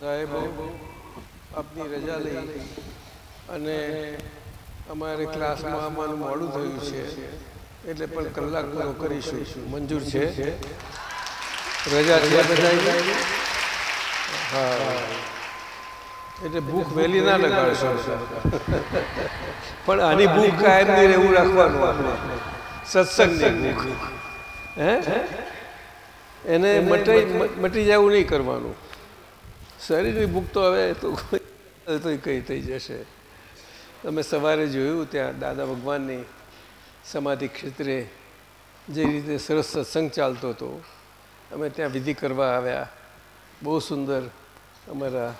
સાહેબો, આપની રજા લઈ અને અમારે ક્લાસમાં અમારું મોડું થયું છે, એટલે પણ કલાક પૂરો કરીશું. મંજૂર છે? રજા છે બધા હા. એટલે ભૂખ વહેલી ના લગાડશો. પણ આની ભૂખ કાયમ નહીં રહેવું રાખવાનું આપણે. સત્સંગની ભૂખ. હે? એને મટાઈ મટી જવું નહીં કરવાનું. શરીરની ભૂખ તો હવે તો તો કઈ થઈ જશે. તમે સવારે જોયું ત્યાં દાદા ભગવાનની સમાધિ ક્ષેત્રે જે રીતે સરસ સત્સંગ ચાલતો હતો. અમે ત્યાં વિધિ કરવા આવ્યા. બહુ સુંદર અમારા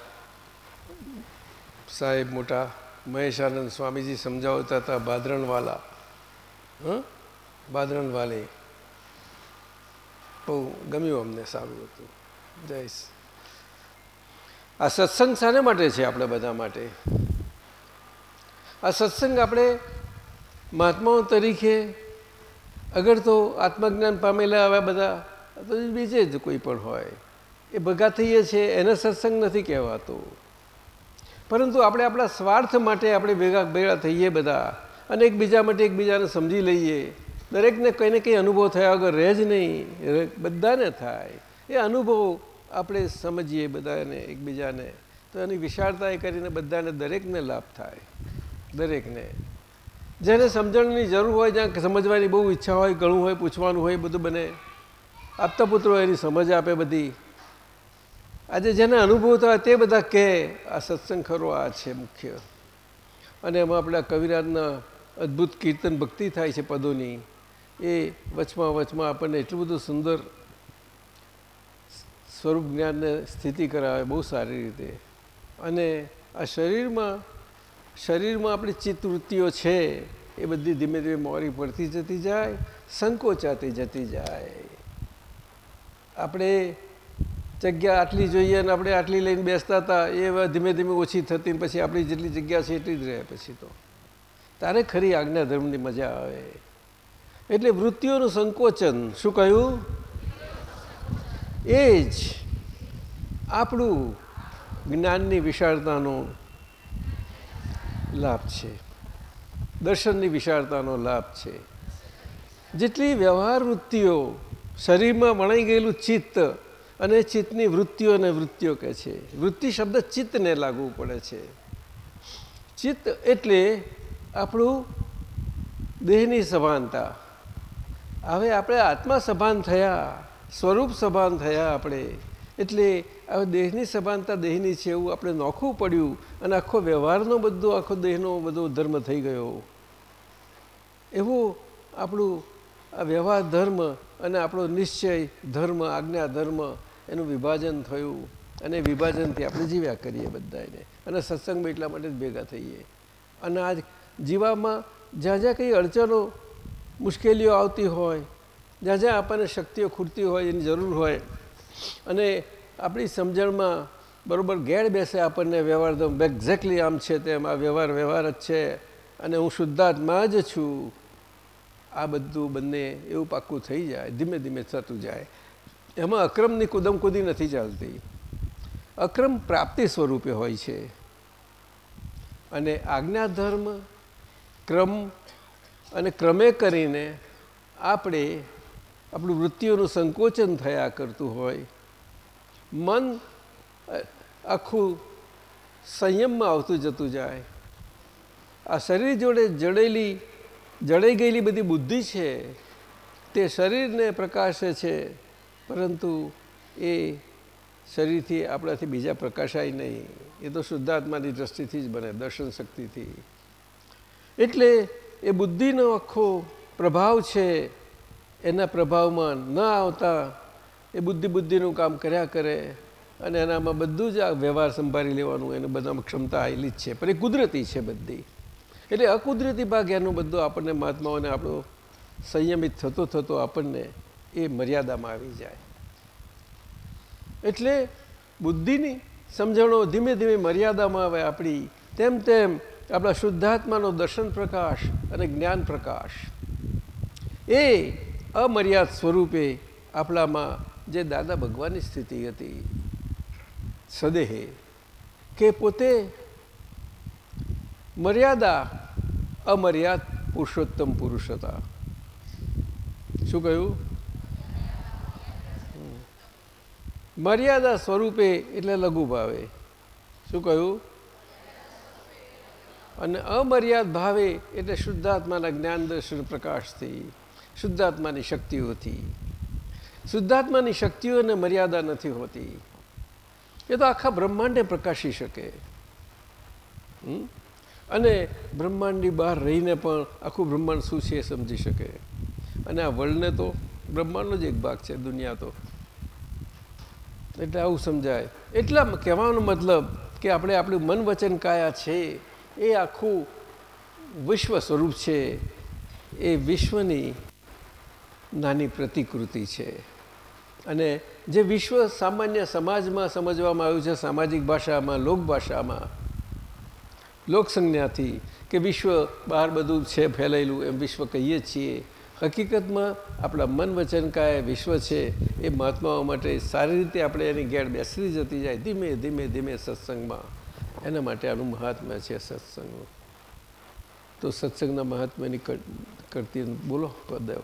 સાહેબ મોટા મહેશાનંદ સ્વામીજી સમજાવતા હતા, બાદરણવાલા. હં? બાદરણવાલે. બહુ ગમ્યું અમને સારું હતું. જઈશ આ સત્સંગ શાને માટે છે આપણે બધા માટે? આ સત્સંગ આપણે મહાત્માઓ તરીકે, અગર તો આત્મજ્ઞાન પામેલા આવ્યા બધા, તો બીજે જ કોઈ પણ હોય. એ ભગા થઈએ છીએ એને સત્સંગ નથી કહેવાતો. પરંતુ આપણે આપણા સ્વાર્થ માટે આપણે ભેગા ભેગા થઈએ બધા અને એકબીજા માટે એકબીજાને સમજી લઈએ. દરેકને કંઈ ને કંઈ અનુભવ થયા વગર રહે જ નહીં. બધાને થાય. એ અનુભવ આપણે સમજીએ બધાને એકબીજાને, તો એની વિશાળતા એ કરીને બધાને દરેકને લાભ થાય. દરેકને. જેને સમજણની જરૂર હોય, જ્યાં સમજવાની બહુ ઈચ્છા હોય, ઘણું હોય, પૂછવાનું હોય બધું બને. આપતા પુત્રો એની સમજ આપે બધી. આજે જેને અનુભવ થાય તે બધા કહે આ સત્સંગ ખરો, આ છે મુખ્ય. અને એમાં આપણા કવિરાજના અદ્ભુત કીર્તન ભક્તિ થાય છે પદોની. એ વચમાં વચમાં આપણને એટલું બધું સુંદર સ્વરૂપ જ્ઞાનને સ્થિતિ કરાવે બહુ સારી રીતે. અને આ શરીરમાં શરીરમાં આપણી ચિત્તવૃત્તિઓ છે, એ બધી ધીમે ધીમે મોરી પડતી જતી જાય, સંકોચાતી જતી જાય. આપણે જગ્યા આટલી જોઈએ અને આપણે આટલી લઈને બેસતા હતા, એ ધીમે ધીમે ઓછી થતી પછી આપણી જેટલી જગ્યા છે એટલી જ રહે પછી તો. તારે ખરી આજ્ઞા ધર્મની મજા આવે. એટલે વૃત્તિઓનું સંકોચન, શું કહ્યું? એ જ આપણું જ્ઞાનની વિશાળતાનો લાભ છે. દર્શનની વિશાળતાનો લાભ છે. જેટલી વ્યવહાર વૃત્તિઓ શરીરમાં વણાઈ ગયેલું ચિત્ત અને ચિત્તની વૃત્તિઓ અને વૃત્તિઓ કહે છે. વૃત્તિ શબ્દ ચિત્તને લાગુ પડે છે. ચિત્ત એટલે આપણું દેહની સભાનતા. હવે આપણે આત્મા સભાન થયા સ્વરૂપ સભાન થયા આપણે. એટલે હવે દેહની સભાનતા દેહની છે એવું આપણે નોખવું પડ્યું અને આખો વ્યવહારનો બધો, આખો દેહનો બધો ધર્મ થઈ ગયો. એવું આપણું આ વ્યવહાર ધર્મ અને આપણો નિશ્ચય ધર્મ, આજ્ઞા ધર્મ એનું વિભાજન થયું અને વિભાજનથી આપણે જીવ્યા કરીએ બધાને અને સત્સંગમાં એટલા માટે જ ભેગા થઈએ. અને આજ જીવામાં જ્યાં જ્યાં કંઈ અડચણો, મુશ્કેલીઓ આવતી હોય જ્યાં જ્યાં આપણને શક્તિઓ ખૂટતી હોય, એની જરૂર હોય. અને આપણી સમજણમાં બરાબર ગેર બેસે આપણને વ્યવહાર તો એક્ઝેક્ટલી આમ છે તેમ, આ વ્યવહાર વ્યવહાર જ છે અને હું શુદ્ધાત્મા જ છું. આ બધું બંને એવું પાક્કું થઈ જાય, ધીમે ધીમે થતું જાય. એમાં અક્રમની કુદમકુદી નથી ચાલતી. અક્રમ પ્રાપ્તિ સ્વરૂપે હોય છે. અને આજ્ઞાધર્મ ક્રમ અને ક્રમે કરીને આપણે આપણું વૃત્તિઓનું સંકોચન થયા કરતું હોય. મન આખું સંયમમાં આવતું જતું જાય. આ શરીર જોડે જડેલી, જડાઈ ગયેલી બધી બુદ્ધિ છે, તે શરીરને પ્રકાશે છે, પરંતુ એ શરીરથી આપણાથી બીજા પ્રકાશાય નહીં. એ તો શુદ્ધાત્માની દ્રષ્ટિથી જ બને, દર્શન શક્તિથી. એટલે એ બુદ્ધિનો આખો પ્રભાવ છે એના પ્રભાવમાં ન આવતા, એ બુદ્ધિ બુદ્ધિનું કામ કર્યા કરે અને એનામાં બધું જ આ વ્યવહાર સંભાળી લેવાનું, એને બધામાં ક્ષમતા આવેલી જ છે. પણ એ કુદરતી છે બધી. એટલે અકુદરતી ભાગ એનું બધું આપણને મહાત્માઓને આપણો સંયમિત થતો થતો આપણને એ મર્યાદામાં આવી જાય. એટલે બુદ્ધિની સમજણો ધીમે ધીમે મર્યાદામાં આવે આપણી, તેમ તેમ આપણા શુદ્ધાત્માનો દર્શન પ્રકાશ અને જ્ઞાન પ્રકાશ. એ અમર્યાદ સ્વરૂપે આપણામાં જે દાદા ભગવાનની સ્થિતિ હતી, સદેહે, કે પોતે મર્યાદા અમર્યાદ પુરુષોત્તમ પુરુષ હતા. શું કહ્યું? મર્યાદા સ્વરૂપે એટલે લઘુ ભાવે. શું કહ્યું? અને અમર્યાદ ભાવે એટલે શુદ્ધાત્માના જ્ઞાન દર્શન પ્રકાશથી. શુદ્ધાત્માની શક્તિઓથી શુદ્ધાત્માની શક્તિઓને મર્યાદા નથી હોતી. એ તો આખા બ્રહ્માંડે પ્રકાશી શકે. અને બ્રહ્માંડની બહાર રહીને પણ આખું બ્રહ્માંડ શું છે એ સમજી શકે. અને આ વર્લ્ડને તો બ્રહ્માંડનો જ એક ભાગ છે, દુનિયા તો. એટલે આવું સમજાય. એટલા કહેવાનો મતલબ કે આપણે આપણું મન વચન કાયા છે, એ આખું વિશ્વ સ્વરૂપ છે. એ વિશ્વની નાની પ્રતિકૃતિ છે. અને જે વિશ્વ સામાન્ય સમાજમાં સમજવામાં આવ્યું છે, સામાજિક ભાષામાં લોકભાષામાં લોકસંજ્ઞાથી કે વિશ્વ બહાર બધું છે ફેલાયેલું એમ વિશ્વ કહીએ છીએ. હકીકતમાં આપણા મન વચન વિશ્વ છે એ મહાત્માઓ માટે સારી રીતે આપણે એની ગેર બેસરી જતી જાય ધીમે ધીમે ધીમે સત્સંગમાં. એના માટે આનું મહાત્મ્ય છે સત્સંગનું તો સત્સંગના મહાત્મ્યની કરતી બોલો પદેવ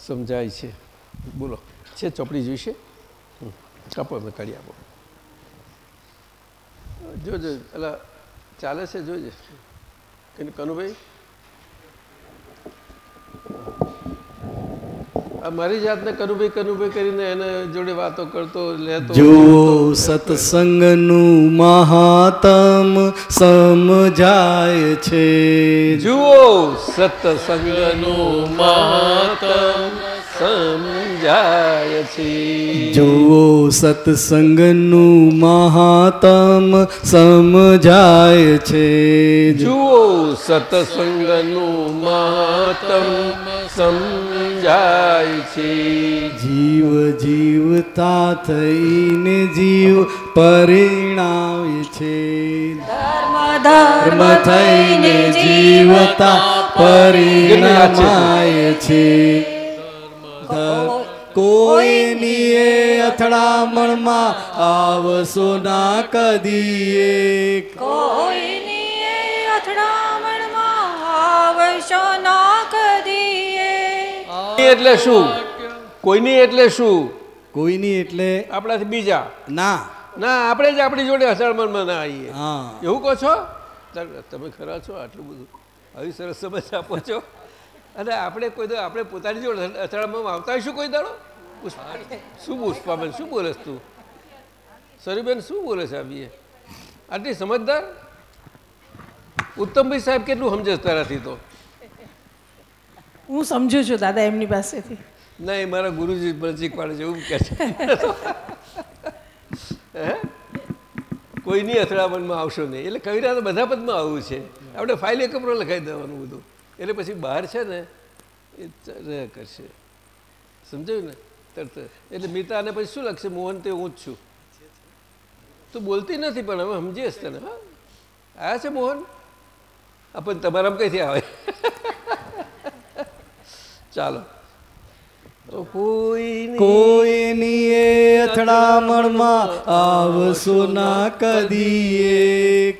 સમજાય છે. બોલો. છે ચોપડી જોઈશે? કાપો અમે કાઢી આપો. જોજો એટલે ચાલે છે, જોજે. કન- કનુભાઈ? મારી જાતને કનુભાઈ કનુભાઈ કરીને એને જોડે વાતો કરતો લેતો જો સત્સંગનું મહાતમ સમજાય છે. જુઓ સત્સંગનું મહત્તમ સમજાય છે જુઓ સત્સંગનું મહાતમ સમજાય છે. જુઓ સત્સંગનું મહાતમ સમજાય છે. જીવ જીવતા થઈને જીવ પરિણામે છે. ધર્મ થઈને જીવતા પરિણામાય છે. ધ- કોઈની એ અથડામણમાં આવશો ના કદીએ. કોઈની એ અથડામણમાં આવશો ના કદીએ. એટલે શું? કોઈની એટલે શું? કોઈની એટલે આપણાથી બીજા? ના. ના આપણે જ આપણી જોડે અથડામણમાં ના આવીએ. હા. એવું કહો છો? તમે ખરા છો આટલું બધું. આવી સરસ સમજ આપો છો. અને આપણે કોઈ દો આપણે પોતાની જોડે અથડામણમાં આવતા હોઈશું કોઈ દાડો? શું પુષ્પાબેન શું બોલેસ તું? સરીબેન શું બોલે છે આવીએ આટલી સમજદાર? ઉત્તમભાઈ સાહેબ કેટલું સમજે તારાથી તો? હું સમજુ છું દાદા એમની પાસેથી. ના એ મારા ગુરુજી શીખવાડે છે એવું કહે છે. હે? કોઈની અથડામણમાં આવશો નહીં. એટલે કવિરાના તો બધા પદમાં આવું છે. આપણે ફાઇલ એક કપડો લખાઈ દેવાનું બધું. એટલે પછી બહાર છે ને એ રહ્યા કરશે. સમજાયું ને? તરત એટલે મીતાને પછી શું લાગશે? મોહન તે હું જ છું. તું બોલતી નથી પણ હવે સમજીશ તને. હા. આવ્યા છે મોહન? પણ તમારામાં કઈથી આવે? ચાલો. કોઈ કોઈની એ અથડામણમાં આવશો ના કદીએ?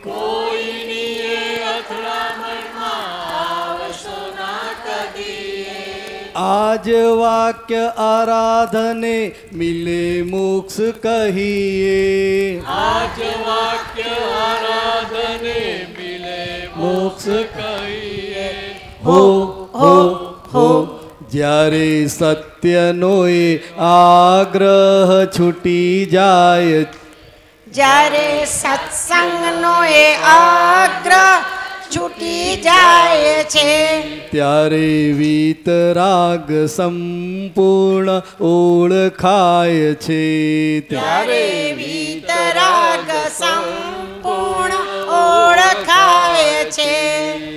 આજ વાક્ય આરાધને મિલે મોક્ષ કહીએ આજ વાક્ય આરાધને મિલે મોક્ષ કહીએ હો હો હો જ્યારે સત્યનો એ આગ્રહ છૂટી જાય જ્યારે સત્સંગનો એ આગ્રહ છૂટી જાય છે. ત્યારે વીતરાગ સંપૂર્ણ ઓળખાય છે. ત્યારે વીતરાગ સંપૂર્ણ ઓળખાય છે.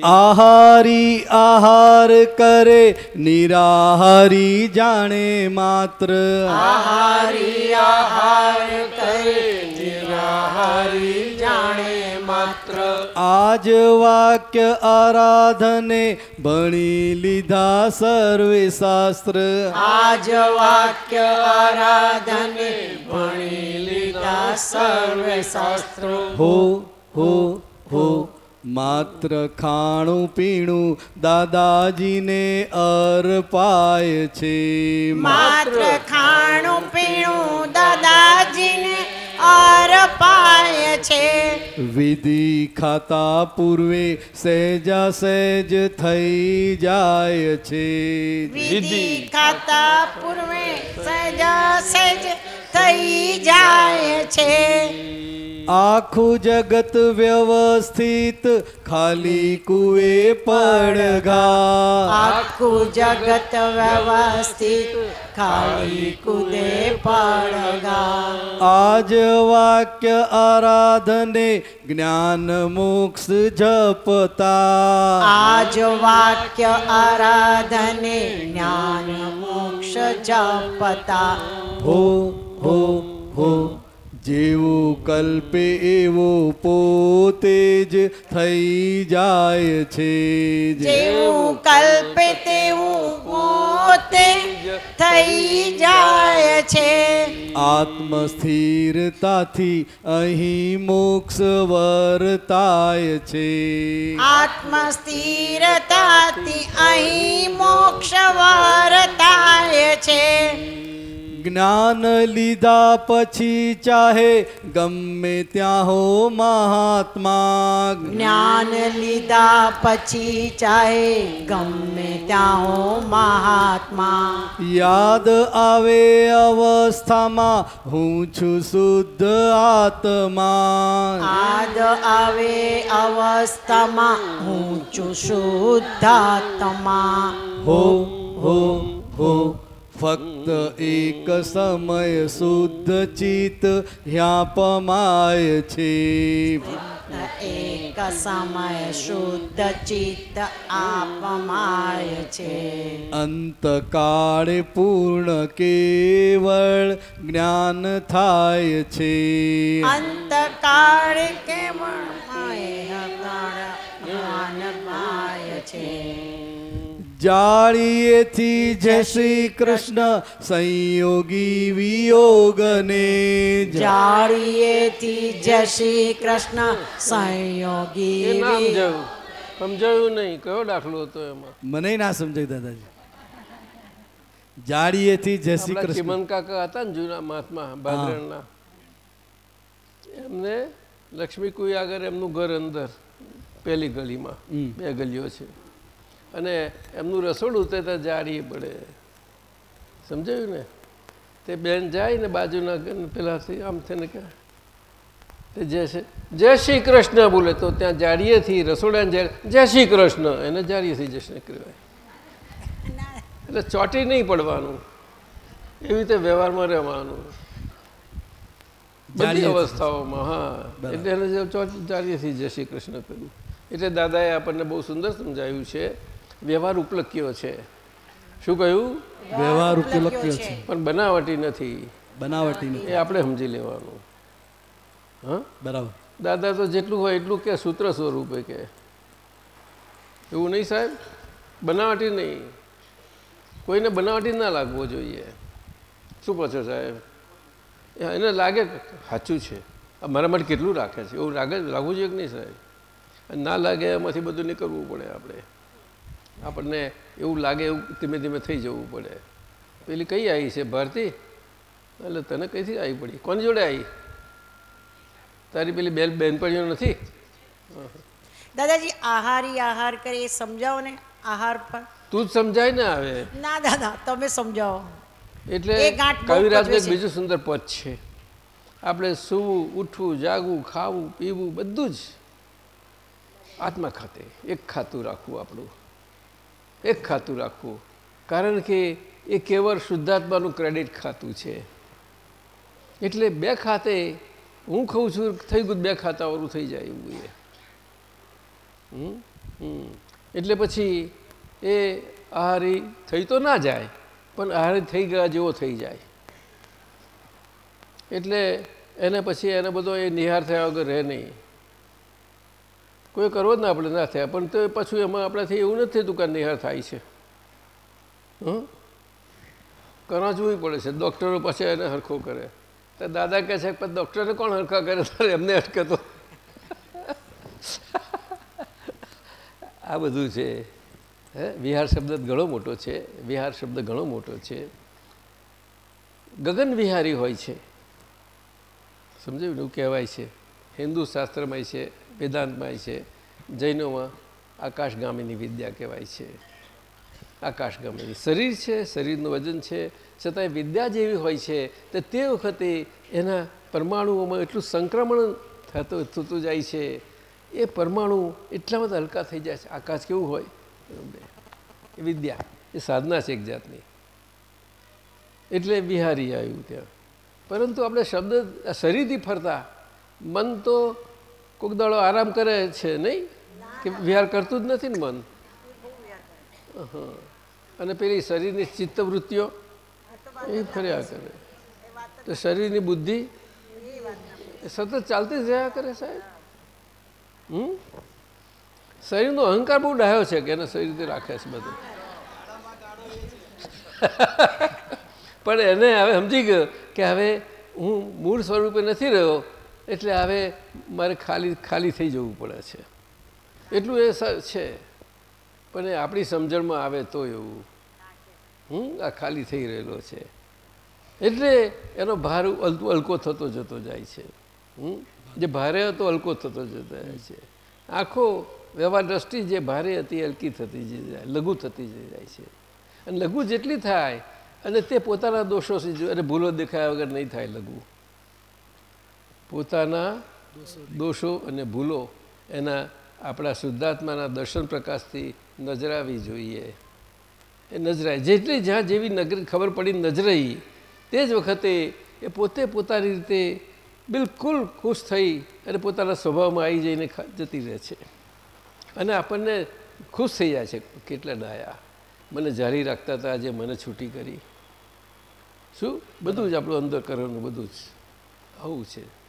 આહારી આહાર કરે નિરાહારી જાણે માત્ર. આહારી આહાર કરે નિરાહારી જાણે માત્ર. આજ વાક્ય આરાધને ભણી લીધા સર્વે શાસ્ત્ર. આજ વાક્ય આરાધને ભણી લીધા સર્વે શાસ્ત્રો. હો હો હો માત્ર ખાણું પીણું દાદાજીને અર્પાય છે. માત્ર ખાણું પીણું દાદાજીને અર્પાય છે. વિધિ ખાતા પૂર્વે સહેજા સહેજ થઈ જાય છે. વિધિ ખાતા પૂર્વે સજા સજ થઈ જાય છે. આખું જગત વ્યવસ્થિત ખાલી કુએ પડઘા આખું જગત વ્યવસ્થિત ખાલી કુદે પડગા આજ વાક્ય આરાધને જ્ઞાન મોક્ષ જપતા. આજ વાક્ય આરાધને જ્ઞાન મોક્ષ જપતા. હો હો હો. જેવું કલ્પે એવો પોતે જ થઈ જાય છે જેવું કલ્પે તેવું પોતે થઈ જાય છે. આત્મસ્થિરતાથી અહીં મોક્ષ વર્તાય છે. આત્મ સ્થિરતાથી અહીં મોક્ષ વર્તાય છે. જ્ઞાન લીધા પછી ચાહે ગમે ત્યાં હો મહાત્મા. જ્ઞાન લીધા પછી ચાહે ગમે ત્યાં હો મહાત્મા. યાદ આવે અવસ્થામાં હું છું શુદ્ધ આત્મા. આદ આવે અવસ્થામાં હું છું શુદ્ધાત્મા હો હો હો. ફક્ત એક સમય શુદ્ધ ચિત્ત ह्या પમાય છે એક સમય શુદ્ધ ચિત્ત આપમાય છે. અંતકાળે પૂર્ણ કેવળ જ્ઞાન થાય છે. અંતકાળ કેવળ જ્ઞાન પાય છે. જાળીએથી જય શ્રી કૃષ્ણ. સંયોગી વિયોગને જાળીએથી જય શ્રી કૃષ્ણ. સંયોગી સમજાયું નહીં. કયો દાખલો હતો એમાં? મને ના સમજાય દાદાજી. જાળીએથી જય શ્રી કૃષ્ણ. ચિમન કાકા હતા ને જૂના મહાત્મા ભાદરણના. એમને લક્ષ્મી કુઈ આગળ એમનું ઘર અંદર પહેલી ગલીમાં. બે ગલીઓ છે. અને એમનું રસોડું તે ત્યાં જાળી પડે. સમજાયું ને? તે બેન જાય ને બાજુના પેલાથી આમ થઈને કે તે જય શ્રી જય શ્રી કૃષ્ણ બોલે તો ત્યાં જાડીએથી રસોડાને જાય જય શ્રી કૃષ્ણ એને જાડીએથી જય શ્રી કહેવાય. એટલે ચોટી નહીં પડવાનું. એવી રીતે વ્યવહારમાં રહેવાનું. બધી અવસ્થાઓમાં હા. એટલે એને ચોટી જય શ્રી કૃષ્ણ કર્યું. એટલે દાદાએ આપણને બહુ સુંદર સમજાવ્યું છે વ્યવહાર ઉપલક્ષ્યો છે. શું કહ્યું? વ્યવહાર ઉપલક્ષ્ય છે. પણ બનાવટી નથી. બનાવટી નથી. એ આપણે સમજી લેવાનું. હા? બરાબર. દાદા તો જેટલું હોય એટલું કે સૂત્ર સ્વરૂપે કે. એવું નહીં સાહેબ? બનાવટી નહીં. કોઈને બનાવટી ના લાગવો જોઈએ. શું કહો છો સાહેબ? એ એને લાગે સાચું છે. આ મારા માટે કેટલું રાખે છે? એવું લાગે લાગવું જોઈએ કે નહીં સાહેબ? ના લાગે એમાંથી બધું નીકળવું પડે આપણે. આપણને એવું લાગે એવું ધીમે ધીમે થઈ જવું પડે. પેલી કઈ આવી છે ભારતી? એટલે તને કઈથી આવી પડી? કોની જોડે આવી? તારી પેલી બેન બહેનપણીઓ નથી? દાદાજી આહારી આહાર કરે સમજાવો ને આહાર પર તું જ સમજાય ને આવે. ના દાદા તમે સમજાવો. એટલે કવિરાજનું એક બીજું સુંદર પદ છે. આપણે સૂવું ઉઠવું જાગવું ખાવું પીવું બધું જ આત્મા ખાતે એક ખાતું રાખવું આપણું. એક ખાતું રાખવું. કારણ કે એ કેવળ શુદ્ધાત્માનું ક્રેડિટ ખાતું છે. એટલે બે ખાતે હું ખઉં છું, થઈ ગયું બે ખાતાવાળું થઈ જાય એવું એ. એટલે પછી એ આહારી થઈ તો ના જાય, પણ આહારી થઈ ગયા જેવો થઈ જાય. એટલે એને પછી એને બધો એ નિહાર થયા વગર રહે નહીં. કોઈ કરવો જ ના આપણે ના થયા. પણ તો પાછું એમાં આપણાથી એવું નથી દુકાન નિહાર થાય છે. હં? જોવી પડે છે. ડૉક્ટરો પાસે એને હરખો કરે. તો દાદા કહે છે પણ ડૉક્ટરને કોણ હરખા કરે? તારે એમને અટકે તો. આ બધું છે. હે? વિહાર શબ્દ ઘણો મોટો છે. વિહાર શબ્દ ઘણો મોટો છે. ગગન વિહારી હોય છે. સમજાયું એવું કહેવાય છે. હિન્દુ શાસ્ત્રમાંય છે. વેદાંતમાંય છે. જૈનોમાં આકાશગામીની વિદ્યા કહેવાય છે. આકાશગામીની શરીર છે, શરીરનું વજન છે. છતાંય વિદ્યા જેવી હોય છે તો તે વખતે એના પરમાણુઓમાં એટલું સંક્રમણ થતું થતું જાય છે. એ પરમાણુ એટલા બધા હલકા થઈ જાય છે. આકાશ કેવું હોય? વિદ્યા, એ સાધના છે એક જાતની. એટલે વિહારી આવ્યું ત્યાં. પરંતુ આપણે શબ્દ, શરીરથી ફરતા. મન તો કોઈક દાડો આરામ કરે છે નહીં? કે વિહાર કરતું જ નથી ને મન. અને પેલી શરીરની ચિત્તવૃત્તિઓ એ ફર્યા કરે. તો શરીરની બુદ્ધિ સતત ચાલતી જ રહ્યા કરે સાહેબ? હમ? શરીરનો અહંકાર બહુ ડાયો છે કે એને શરીરથી રાખે છે બધું? પણ એને હવે સમજી ગયો કે હવે હું મૂળ સ્વરૂપે નથી રહ્યો એટલે હવે મારે ખાલી ખાલી થઈ જવું પડે છે. એટલું એ છે. પણ એ આપણી સમજણમાં આવે તો એવું. હમ? આ ખાલી થઈ રહેલો છે. એટલે એનો ભાર અલકો થતો જતો જાય છે. હમ? જે ભારે હતો હલકો થતો જતો જાય છે. આખો વ્યવહાર દ્રષ્ટિ જે ભારે હતી હલકી થતી જઈ જાય, લઘુ થતી જઈ જાય છે. અને લઘુ જેટલી થાય, અને તે પોતાના દોષો અને ભૂલો દેખાયા વગર નહીં થાય લઘુ. પોતાના દોષો અને ભૂલો એના આપણા શુદ્ધાત્માના દર્શન પ્રકાશથી નજરાવી જોઈએ. એ નજરાય, જેટલી જ્યાં જેવી નગર ખબર પડી નજરાઈ, તે જ વખતે એ પોતે પોતાની રીતે બિલકુલ ખુશ થઈ અને પોતાના સ્વભાવમાં આવી જઈને જતી રહે છે. અને આપણને ખુશ થઈ જાય છે કેટલા ડાયા. મને જારી રાખતા હતા, આજે મને છૂટી કરી. શું? બધું જ આપણું અંદર કરવાનું બધું જ આવું છે.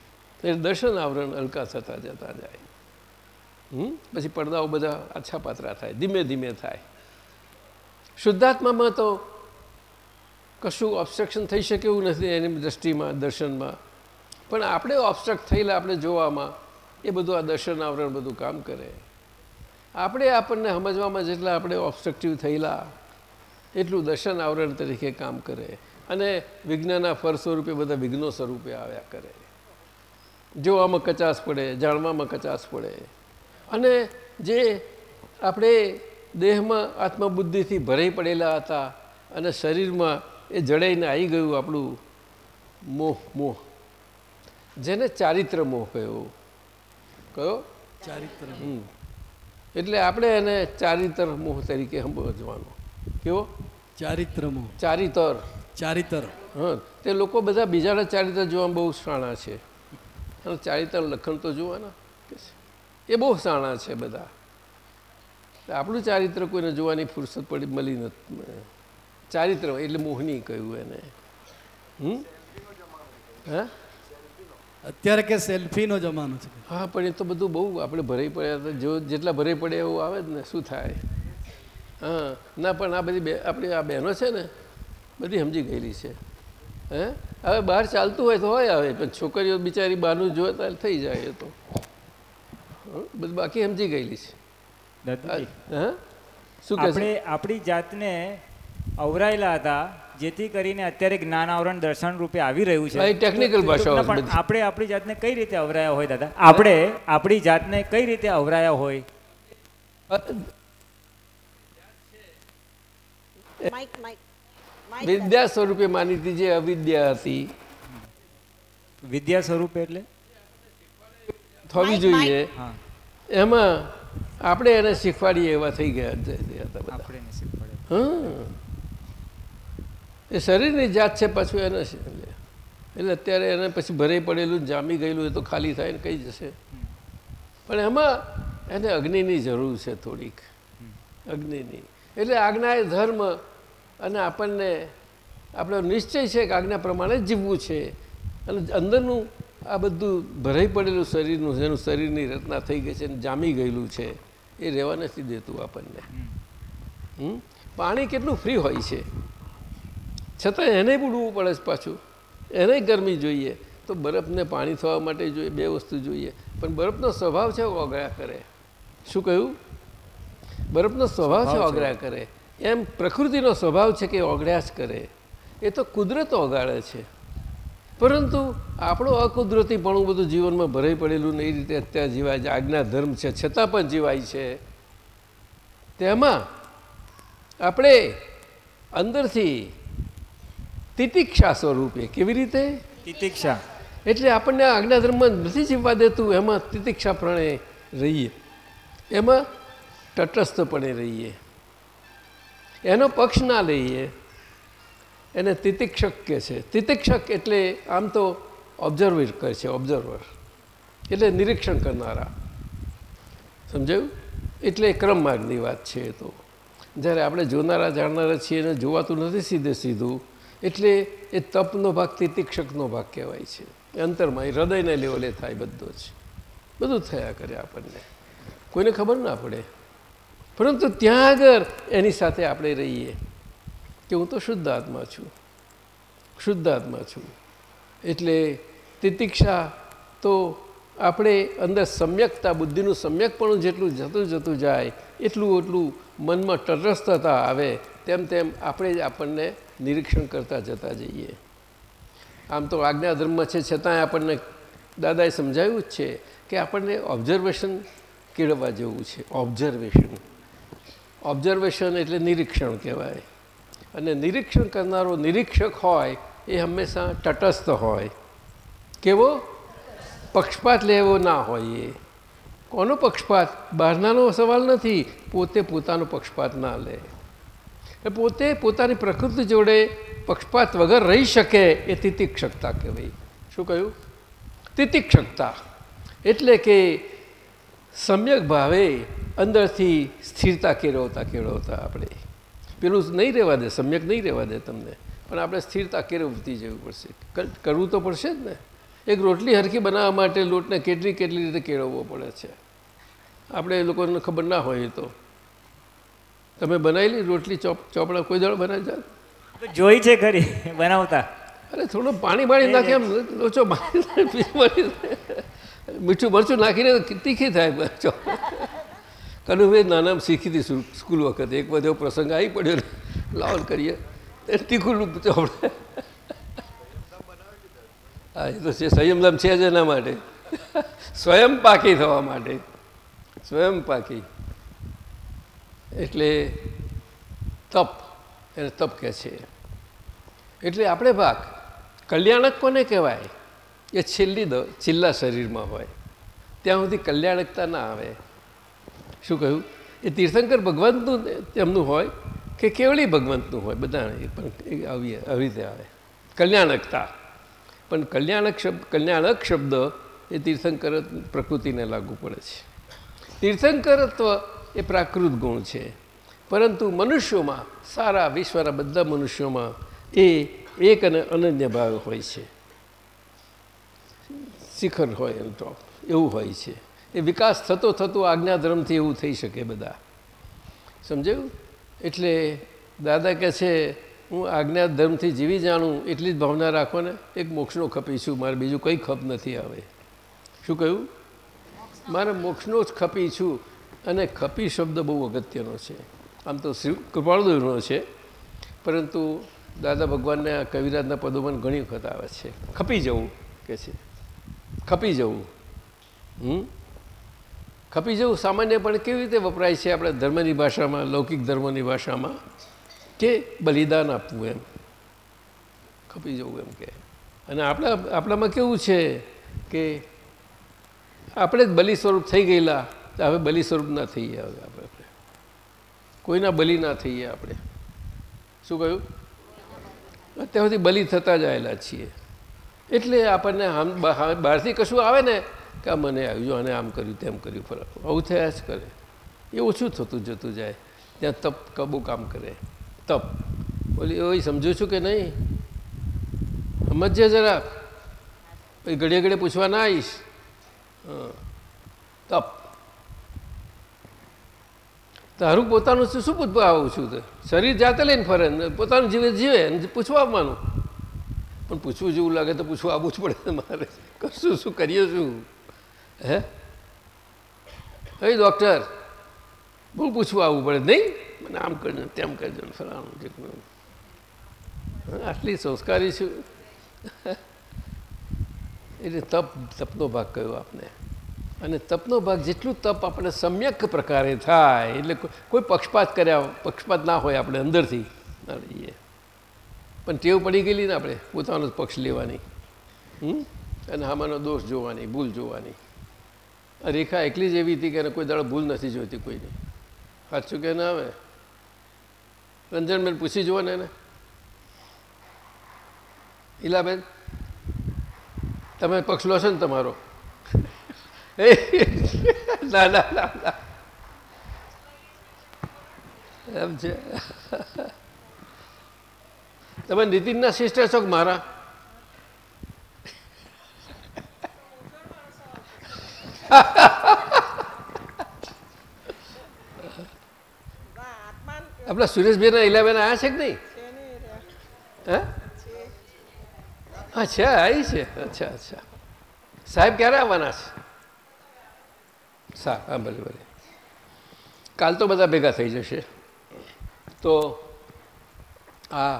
એટલે દર્શન આવરણ હલકા થતા જતા જાય. હમ? પછી પડદાઓ બધા આછા પાતરા થાય, ધીમે ધીમે થાય. શુદ્ધાત્મામાં તો કશું ઓબ્સ્ટ્રક્શન થઈ શકે એવું નથી એની દ્રષ્ટિમાં, દર્શનમાં. પણ આપણે ઓબ્સ્ટ્રક્ટ થયેલા આપણે જોવામાં એ બધું આ દર્શન આવરણ બધું કામ કરે. આપણે આપણને સમજવામાં જેટલા આપણે ઓબ્સ્ટ્રક્ટિવ થયેલા, એટલું દર્શન આવરણ તરીકે કામ કરે. અને વિજ્ઞાનના ફળ સ્વરૂપે બધા વિઘ્નો સ્વરૂપે આવ્યા કરે. જોવામાં કચાશ પડે જાણવામાં કચાશ પડે. અને જે આપણે દેહમાં આત્મબુદ્ધિથી ભરાઈ પડેલા હતા અને શરીરમાં એ જડાઈને આવી ગયું આપણું મોહ મોહ. જેને ચારિત્ર મોહ કયો કયો? ચારિત્ર એટલે આપણે એને ચારિત્ર મોહ તરીકે સમજવાનો. કેવો? ચારિત્રમો ચારિતર. ચારિત્ર. હા. તે લોકો બધા બીજાના ચારિત્ર જોવામાં બહુ શાણા છે. અને ચારિત્ર લખણ તો જોવાના. ને એ બહુ સાણા છે બધા. આપણું ચારિત્ર કોઈને જોવાની ફુરસત પડી મળી નથી ચારિત્ર એટલે મોહની કહ્યું એને. હમ? હા? અત્યારે કે સેલ્ફીનો જમાનો છે. હા પણ એ તો બધું બહુ આપણે ભરાઈ પડ્યા જો જેટલા ભરાઈ પડે એવું આવે જ ને શું થાય? હા ના પણ આ બધી બે આપણી આ બહેનો છે ને બધી સમજી ગયેલી છે. હે? હવે બહાર ચાલતું હોય તો હોય આવે પણ છોકરીઓ બિચારી બહારનું જોવે ત્યારે થઈ જાય એ તો. બધું બાકી સમજી ગયેલી છે. શું કહે આપણે છે? આપણી જાતને અવરાયેલા હતા જેથી કરીને અત્યારે જ્ઞાન આવરણ દર્શન રૂપે આવી રહ્યું છે. ટેકનિકલ ના, પણ આપણે આપણી જાતને કઈ રીતે અવરાયા હોય દાદા? આપણે આપણી જાતને કઈ રીતે અવરાયા હોય? માઇક માઇક વિદ્યા સ્વરૂપે માનીતી જે અવિદ્યા હતી. વિદ્યા સ્વરૂપે એટલે? થવી જોઈએ. એમાં આપણે એને શીખવાડીએ એવા થઈ ગયા હતા બધા. આપણે એને શીખવાડે હા. એ શરીરની જાત છે પાછું એને એટલે અત્યારે એને પછી ભરાઈ પડેલું જામી ગયેલું એ તો ખાલી થાય ને કઈ જશે. પણ એમાં એને અગ્નિની જરૂર છે થોડીક. અગ્નિની. એટલે આજ્ઞા એ ધર્મ અને આપણને આપણો નિશ્ચય છે કે આજ્ઞા પ્રમાણે જ જીવવું છે. અને અંદરનું આ બધું ભરાઈ પડેલું શરીરનું જેનું શરીરની રચના થઈ ગઈ છે અને જામી ગયેલું છે એ રહેવા નથી દેતું આપણને? પાણી કેટલું ફ્રી હોય છે. છતાં એને બુડવું પડે છે પાછું. એને ગરમી જોઈએ. તો બરફને પાણી થવા માટે જોઈએ બે વસ્તુ જોઈએ. પણ બરફનો સ્વભાવ છે ઓગળ્યા કરે. શું કહ્યું? બરફનો સ્વભાવ છે. ઓગળ્યા કરે. એમ પ્રકૃતિનો સ્વભાવ છે કે ઓગળ્યા જ કરે. એ તો કુદરત ઓગાળે છે. પરંતુ આપણો પણ બધું જીવનમાં ભરાઈ પડેલું ને એ રીતે અત્યારે જીવાય છે આજ્ઞા ધર્મ છે છતાં પણ જીવાય છે. તેમાં આપણે અંદરથી તિતિક્ષા સ્વરૂપે કેવી રીતે? તિતિક્ષા. એટલે આપણને આજ્ઞાધર્મમાં નથી જીવવા દેતું એમાં તિતિક્ષા પ્રણે રહીએ. એમાં તટસ્થપણે રહીએ. એનો પક્ષ ના લઈએ, એને તિતિક્ષક કહે છે. તિતિક્ષક એટલે આમ તો ઓબ્ઝર્વર કહે છે ઓબ્ઝર્વર એટલે નિરીક્ષણ કરનારા. સમજાયું? એટલે ક્રમ માર્ગની વાત છે એ તો. જ્યારે આપણે જોનારા, જાણનારા છીએ એને જોવાતું નથી સીધે સીધું, એટલે એ તપનો ભાગ તિતિક્ષકનો ભાગ કહેવાય છે. અંતરમાં એ હૃદયના લેવલે થાય બધો જ. બધું થયા કરે આપણને. કોઈને ખબર ના પડે. પરંતુ ત્યાં આગળ એની સાથે આપણે રહીએ કે હું તો શુદ્ધ આત્મા છું. શુદ્ધ આત્મા છું. એટલે તિતિક્ષા તો આપણે અંદર સમ્યકતા, બુદ્ધિનું સમ્યકપણું જેટલું જતું જતું જાય, એટલું એટલું મનમાં તટસ્થતા આવે, તેમ તેમ આપણે જ આપણને નિરીક્ષણ કરતા જતા જઈએ. આમ તો આજ્ઞા ધર્મ છે, છતાંય આપણને દાદાએ સમજાવ્યું જ છે કે આપણને ઓબ્ઝર્વેશન કેળવવા જેવું છે. ઓબ્ઝર્વેશન ઓબ્ઝર્વેશન એટલે નિરીક્ષણ કહેવાય. અને નિરીક્ષણ કરનારો નિરીક્ષક હોય એ હંમેશા તટસ્થ હોય. કેવો? પક્ષપાત લેવો ના હોય એ. કોનો પક્ષપાત? બહારનાનો સવાલ નથી. પોતે પોતાનો પક્ષપાત ના લે. પોતે પોતાની પ્રકૃતિ જોડે પક્ષપાત વગર રહી શકે એ તિતિક્ષકતા કહેવાય. શું કહ્યું? તિતિક્ષકતા. એટલે કે સમ્યક ભાવે અંદરથી સ્થિરતા કેળવતા કેળવતા આપણે. પેલું નહીં રહેવા દે સમ્યક નહીં રહેવા દે તમને. પણ આપણે સ્થિરતા કેળવતી જવું પડશે. કરવું તો પડશે જ ને. એક રોટલી હરખી બનાવવા માટે લોટને કેટલી કેટલી રીતે કેળવવો પડે છે? આપણે એ લોકોને ખબર ના હોય તો. તમે બનાવેલી રોટલી ચોપ ચોપડા કોઈ દાળ બનાવી જાય જોઈ છે ખરી બનાવતા. અરે થોડું પાણી પાણી નાખે એમ લોચો મારી મીઠું મરચું નાખીને તીખી થાય. ચો કનુભાઈ નાના શીખી હતી સ્કૂલ વખતે. એક બધો પ્રસંગ આવી પડ્યો ને લાવલ કરીએ. તીખું ચોપડે હા, એ તો છે સંયમધામ છે જ એના માટે. સ્વયં પાકી થવા માટે. સ્વયં પાકી. એટલે તપ, એને તપ કહે છે. એટલે આપણે ભાગ. કલ્યાણક કોને કહેવાય? એ છેલ્લી છેલ્લા શરીરમાં હોય. ત્યાં સુધી કલ્યાણકતા ના આવે. શું કહ્યું? એ તીર્થંકર ભગવંતનું તેમનું હોય કે કેવળી ભગવંતનું હોય? બધા પણ આવી આવી રીતે આવે. કલ્યાણકતા. પણ કલ્યાણક શબ્દ કલ્યાણક શબ્દ એ તીર્થંકર પ્રકૃતિને લાગુ પડે છે. તીર્થંકરત્વ એ પ્રાકૃત ગુણ છે. પરંતુ મનુષ્યોમાં, સારા, વિશ્વના બધા મનુષ્યોમાં એ એક અને અનન્ય ભાવ હોય છે. શિખર હોય એમ ટોપ એવું હોય છે. એ વિકાસ થતો થતો આજ્ઞાધર્મથી એવું થઈ શકે બધા. સમજાયું? એટલે દાદા કહે છે, હું આજ્ઞા ધર્મથી જીવી જાણું એટલી જ ભાવના રાખો ને એક મોક્ષનો ખપી છું, મારે બીજું કંઈ ખપ નથી આવે. શું કહ્યું? મારે મોક્ષનો જ ખપી છું અને ખપી શબ્દ બહુ અગત્યનો છે. આમ તો શ્રી કૃપાળુદેવનો છે, પરંતુ દાદા ભગવાનને આ કવિરાજના પદોમાં ઘણી વખત આવે છે. ખપી જવું કે છે. ખપી જવું. હમ? ખપી જવું સામાન્યપણે કેવી રીતે વપરાય છે આપણે ધર્મની ભાષામાં, લૌકિક ધર્મની ભાષામાં? કે બલિદાન આપવું એમ. ખપી જવું એમ કે. અને આપણા, આપણામાં કેવું છે કે આપણે જ બલિ સ્વરૂપ થઈ ગયેલા, હવે બલિ સ્વરૂપ ના થઈએ હવે આપણે. કોઈના બલિ ના થઈએ આપણે. શું કહ્યું? અત્યાર સુધી બલિ થતા જ આવેલા છીએ. એટલે આપણને બહારથી કશું આવે ને કે મને આવ્યું અને આમ કર્યું, તેમ કર્યું, ફરક આવું થયા જ કરે. એ ઓછું થતું જતું જાય. ત્યાં તપ, કબુ કામ કરે. તપ. બોલી ઓય સમજુ છું કે નહીં? સમજે જરા પછી ઘડીએ ઘડીએ પૂછવા ના આવીશ તપ. તારું પોતાનું શું પૂછવા આવું છું તે? શરીર જાતે લઈને ફરે પોતાનું જીવે જીવે પૂછવા આવવાનું. પણ પૂછવું જેવું લાગે તો પૂછવા આવવું જ પડે મારે કશું શું કરીએ શું? હે? હે ડૉક્ટર બહુ પૂછવું આવવું પડે. નહીં? મને આમ કરજો તેમ કરજો ફલાણું ઢીકણું. આટલી સંસ્કારી છું. એટલે તપ, તપનો ભાગ કયો આપને? અને તપનો ભાગ જેટલું તપ આપણે સમ્યક પ્રકારે થાય, એટલે કોઈ પક્ષપાત કર્યા, પક્ષપાત ના હોય આપણે અંદરથી. ના પણ ટેવ પડી ગયેલી ને આપણે, પોતાનો જ પક્ષ લેવાની? અને આમાંનો દોષ જોવાની, ભૂલ જોવાની. રેખા એકલી જ એવી હતી કે એને કોઈ દાડો ભૂલ નથી જોઈતી કોઈની. સાચું કે ના આવે? રંજનબેન, પૂછી જુઓ ને એને. ઈલાબેન, તમે પક્ષ લો છો ને તમારો. ના ના ના ના. એમ છે. તમે નીતિનના સિસ્ટર છો મારા? આપણા સુરેશભાઈના ઇલેવન આવ્યા છે કે નહીં? હા? અચ્છા આવી છે. અચ્છા અચ્છા. સાહેબ ક્યારે આવવાના છે? સા હા, ભલે ભલે. કાલ તો બધા ભેગા થઈ જશે. તો આ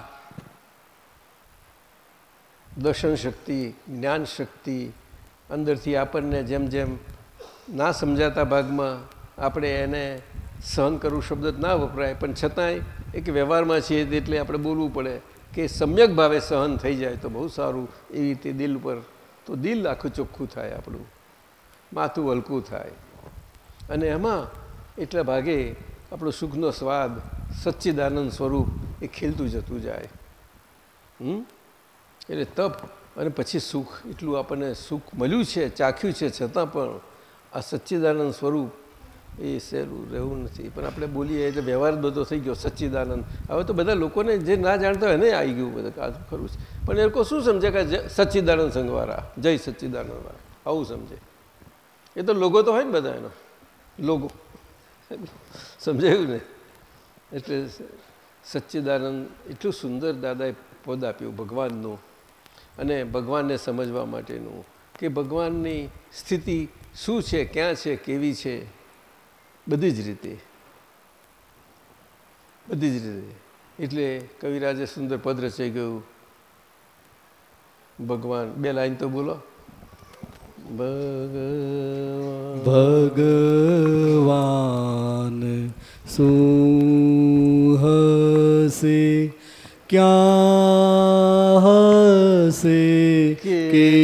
દર્શન શક્તિ, જ્ઞાન શક્તિ, અંદરથી આપણને જેમ જેમ ના સમજાતા ભાગમાં આપણે એને સહન કરવું શબ્દ ના વપરાય. પણ છતાંય એક વ્યવહારમાં છીએ એટલે આપણે બોલવું પડે કે સમ્યક ભાવે સહન થઈ જાય તો બહુ સારું. એવી રીતે દિલ પર તો દિલ આખું ચોખ્ખું થાય આપણું. માથું હલકું થાય. અને એમાં એટલા ભાગે આપણો સુખનો સ્વાદ સચ્ચિદાનંદ સ્વરૂપ એ ખીલતું જતું જાય. એટલે તપ અને પછી સુખ. એટલું આપણને સુખ મળ્યું છે, ચાખ્યું છે છતાં પણ આ સચ્ચિદાનંદ સ્વરૂપ એ સહેલું રહેવું નથી. પણ આપણે બોલીએ એટલે વ્યવહાર બધો થઈ ગયો, સચ્ચિદાનંદ. હવે તો બધા લોકોને જે ના જાણતા હોય એને આવી ગયું બધું આ ખરું છે. પણ એ લોકો શું સમજે કે સચ્ચિદાનંદ સંઘવાળા, જય સચ્ચિદાનંદવાળા આવું સમજે. એ તો લોગો તો હોય ને બધા એનો. લોગો. સમજાયું ને? એટલે સચ્ચિદાનંદ એટલું સુંદર દાદાએ પદ આપ્યું, ભગવાનનું. અને ભગવાનને સમજવા માટેનું. કે ભગવાનની સ્થિતિ શું છે ક્યાં છે કેવી છે? બધી જ રીતે. બધી જ રીતે. એટલે કવિરાજે સુંદર પદ રચાઈ ગયું. ભગવાન બે લાઈન તો બોલો. ભગવાન શું હશે ક્યાં હશે કેવું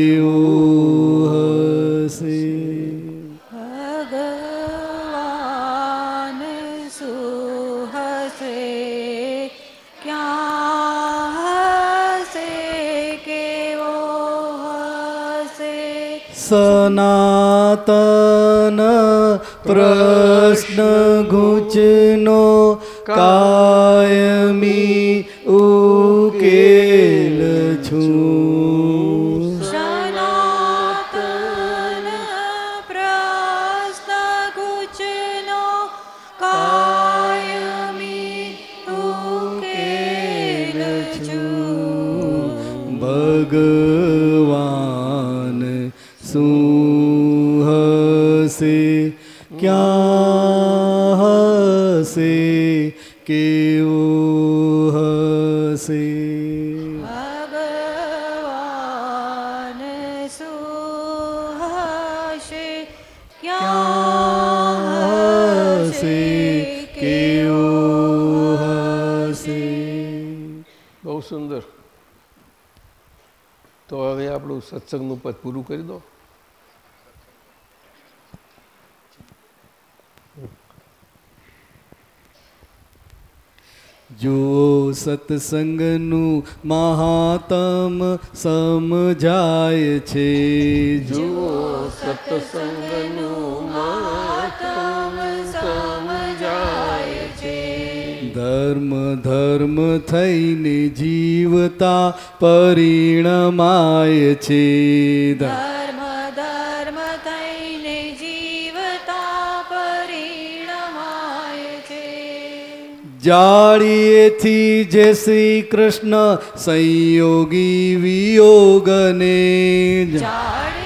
સત્સંગનું પદ પૂરું કરી દો. જો સત્સંગનું મહાતમ સમજાય છે જો સત્સંગનું મહાતમ સમજાય ધર્મ ધર્મ થઈને જીવતા પરિણમાય છે. ધર્મ ધર્મ થઈને જીવતા પરિણમાય છે. જાળીએથી જય શ્રી કૃષ્ણ સંયોગી વિયોગને જાડીએથી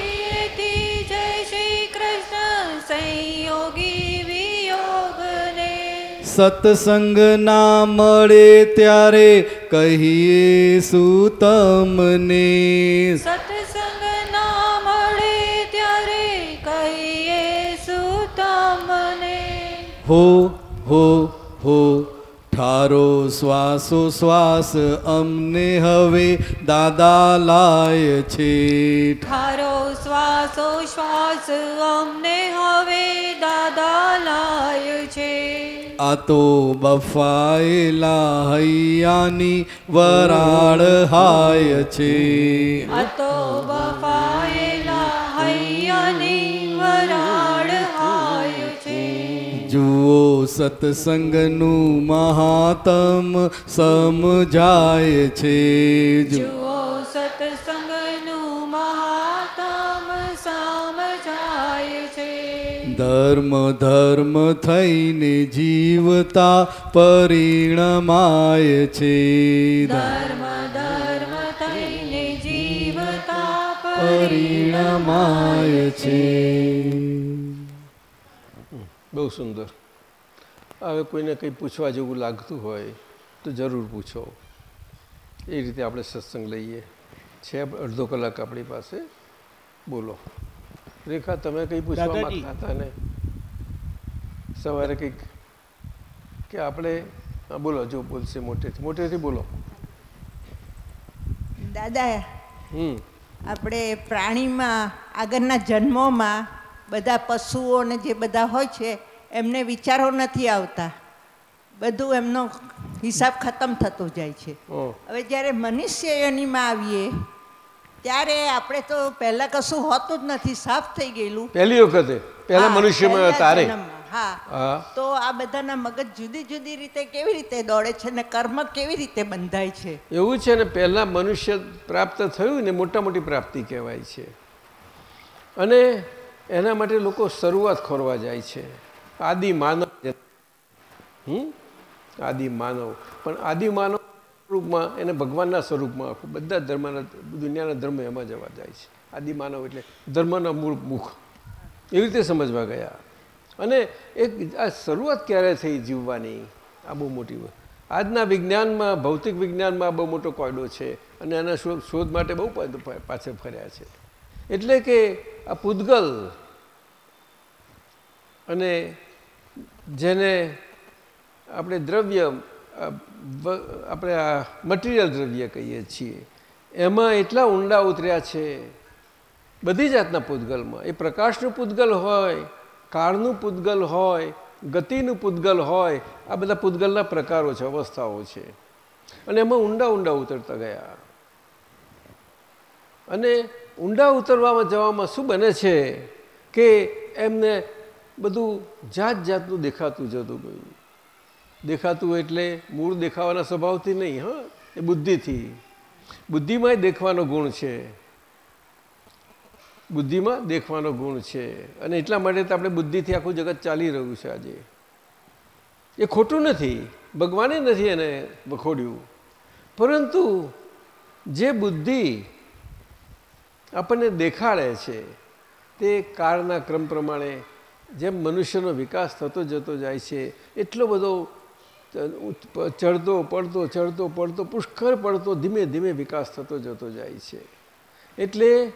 સત્સંગ ના મળે ત્યારે કહીએ શું તમને? સત્સંગ ના મળે ત્યારે કહીએ શું તમને? હો હો હો ઠારો શ્વાસો શ્વાસ અમને હવે દાદા લાય છે. ઠારો શ્વાસો શ્વાસ અમને હવે દાદા લાય છે. આ તો બફાયેલા હૈયાની વરાળ હાય છે. આ તો બફાયેલા હૈયાની વરાળ હાય છે. જુઓ સત્સંગનું મહાત્મ સમજાય છે. જુઓ જુઓ ધર્મ ધર્મ થઈને જીવતા પરિણમાય છે. ધર્મ ધર્મ થઈને જીવતા પરિણમાય છે. બહુ સુંદર. હવે કોઈને કંઈ પૂછવા જેવું લાગતું હોય તો જરૂર પૂછો. એ રીતે આપણે સત્સંગ લઈએ. છે અડધો કલાક આપણી પાસે. બોલો. રેખા તમે કંઈ પૂછવા માંગતા હતા ને? સવારે કંઈક કે આપણે બોલો જો બોલશે મોટેથી. મોટેથી બોલો. દાદા આપણે પ્રાણીમાં આગળના જન્મોમાં બધા પશુઓ ને જે બધા હોય છે એમને વિચારો નથી આવતા. બધું એમનો હિસાબ ખતમ થતો જાય છે. હવે જ્યારે મનુષ્ય યોનિમાં આવીએ ત્યારે આપણે તો પહેલા કશું હોતું જ નથી સાફ થઈ ગયેલું. પહેલી વખતે પહેલા મનુષ્યમાં તારે. હા. હા. તો આ બધાના મગજ જુદી જુદી રીતે કેવી રીતે દોડે છે ને કર્મ કેવી રીતે બંધાય છે? એવું છે ને પહેલા મનુષ્ય પ્રાપ્ત થયું ને મોટા મોટી પ્રાપ્તિ કહેવાય છે. અને એના માટે લોકો શરૂઆત ખોરવા જાય છે. આદિ માનવ હમ? આદિ માનવ. પણ આદિ માનવ સ્વરૂપમાં એને ભગવાનના સ્વરૂપમાં આખું બધા ધર્મના, દુનિયાના ધર્મ એમાં જવા જાય છે. આદિમાનવ એટલે ધર્મના મૂળ મુખ. એવી રીતે સમજવા ગયા. અને એક આ શરૂઆત ક્યારે થઈ જીવવાની? આ બહુ મોટી આજના વિજ્ઞાનમાં, ભૌતિક વિજ્ઞાનમાં બહુ મોટો કોયડો છે અને એના શોધ માટે બહુ પાછળ ફર્યા છે. એટલે કે આ પૂદગલ અને જેને આપણે દ્રવ્ય આપણે આ મટીરિયલ દ્રવ્ય કહીએ છીએ. એમાં એટલા ઊંડા ઉતર્યા છે. બધી જાતના પૂતગલમાં. એ પ્રકાશનું પૂતગલ હોય, કાળનું પૂતગલ હોય, ગતિનું પૂતગલ હોય, આ બધા પૂતગલના પ્રકારો છે, અવસ્થાઓ છે. અને એમાં ઊંડા ઊંડા ઉતરતા ગયા. અને ઊંડા ઉતરવામાં જવામાં શું બને છે? કે એમને બધું જાત જાતનું દેખાતું જતું ગયું. દેખાતું એટલે મૂળ દેખાવાના સ્વભાવથી નહીં, હા, એ બુદ્ધિથી. બુદ્ધિમાંય દેખવાનો ગુણ છે. બુદ્ધિમાં દેખવાનો ગુણ છે. અને એટલા માટે તો આપણે બુદ્ધિથી આખું જગત ચાલી રહ્યું છે આજે. એ ખોટું નથી. ભગવાને નથી એને વખોડ્યું. પરંતુ જે બુદ્ધિ આપણને દેખાડે છે, તે કાળના ક્રમ પ્રમાણે જેમ મનુષ્યનો વિકાસ થતો જતો જાય છે, એટલો બધો ચડતો, પડતો ચડતો, પડતો, પુષ્કળ પડતો, ધીમે ધીમે વિકાસ થતો જતો જાય છે. એટલે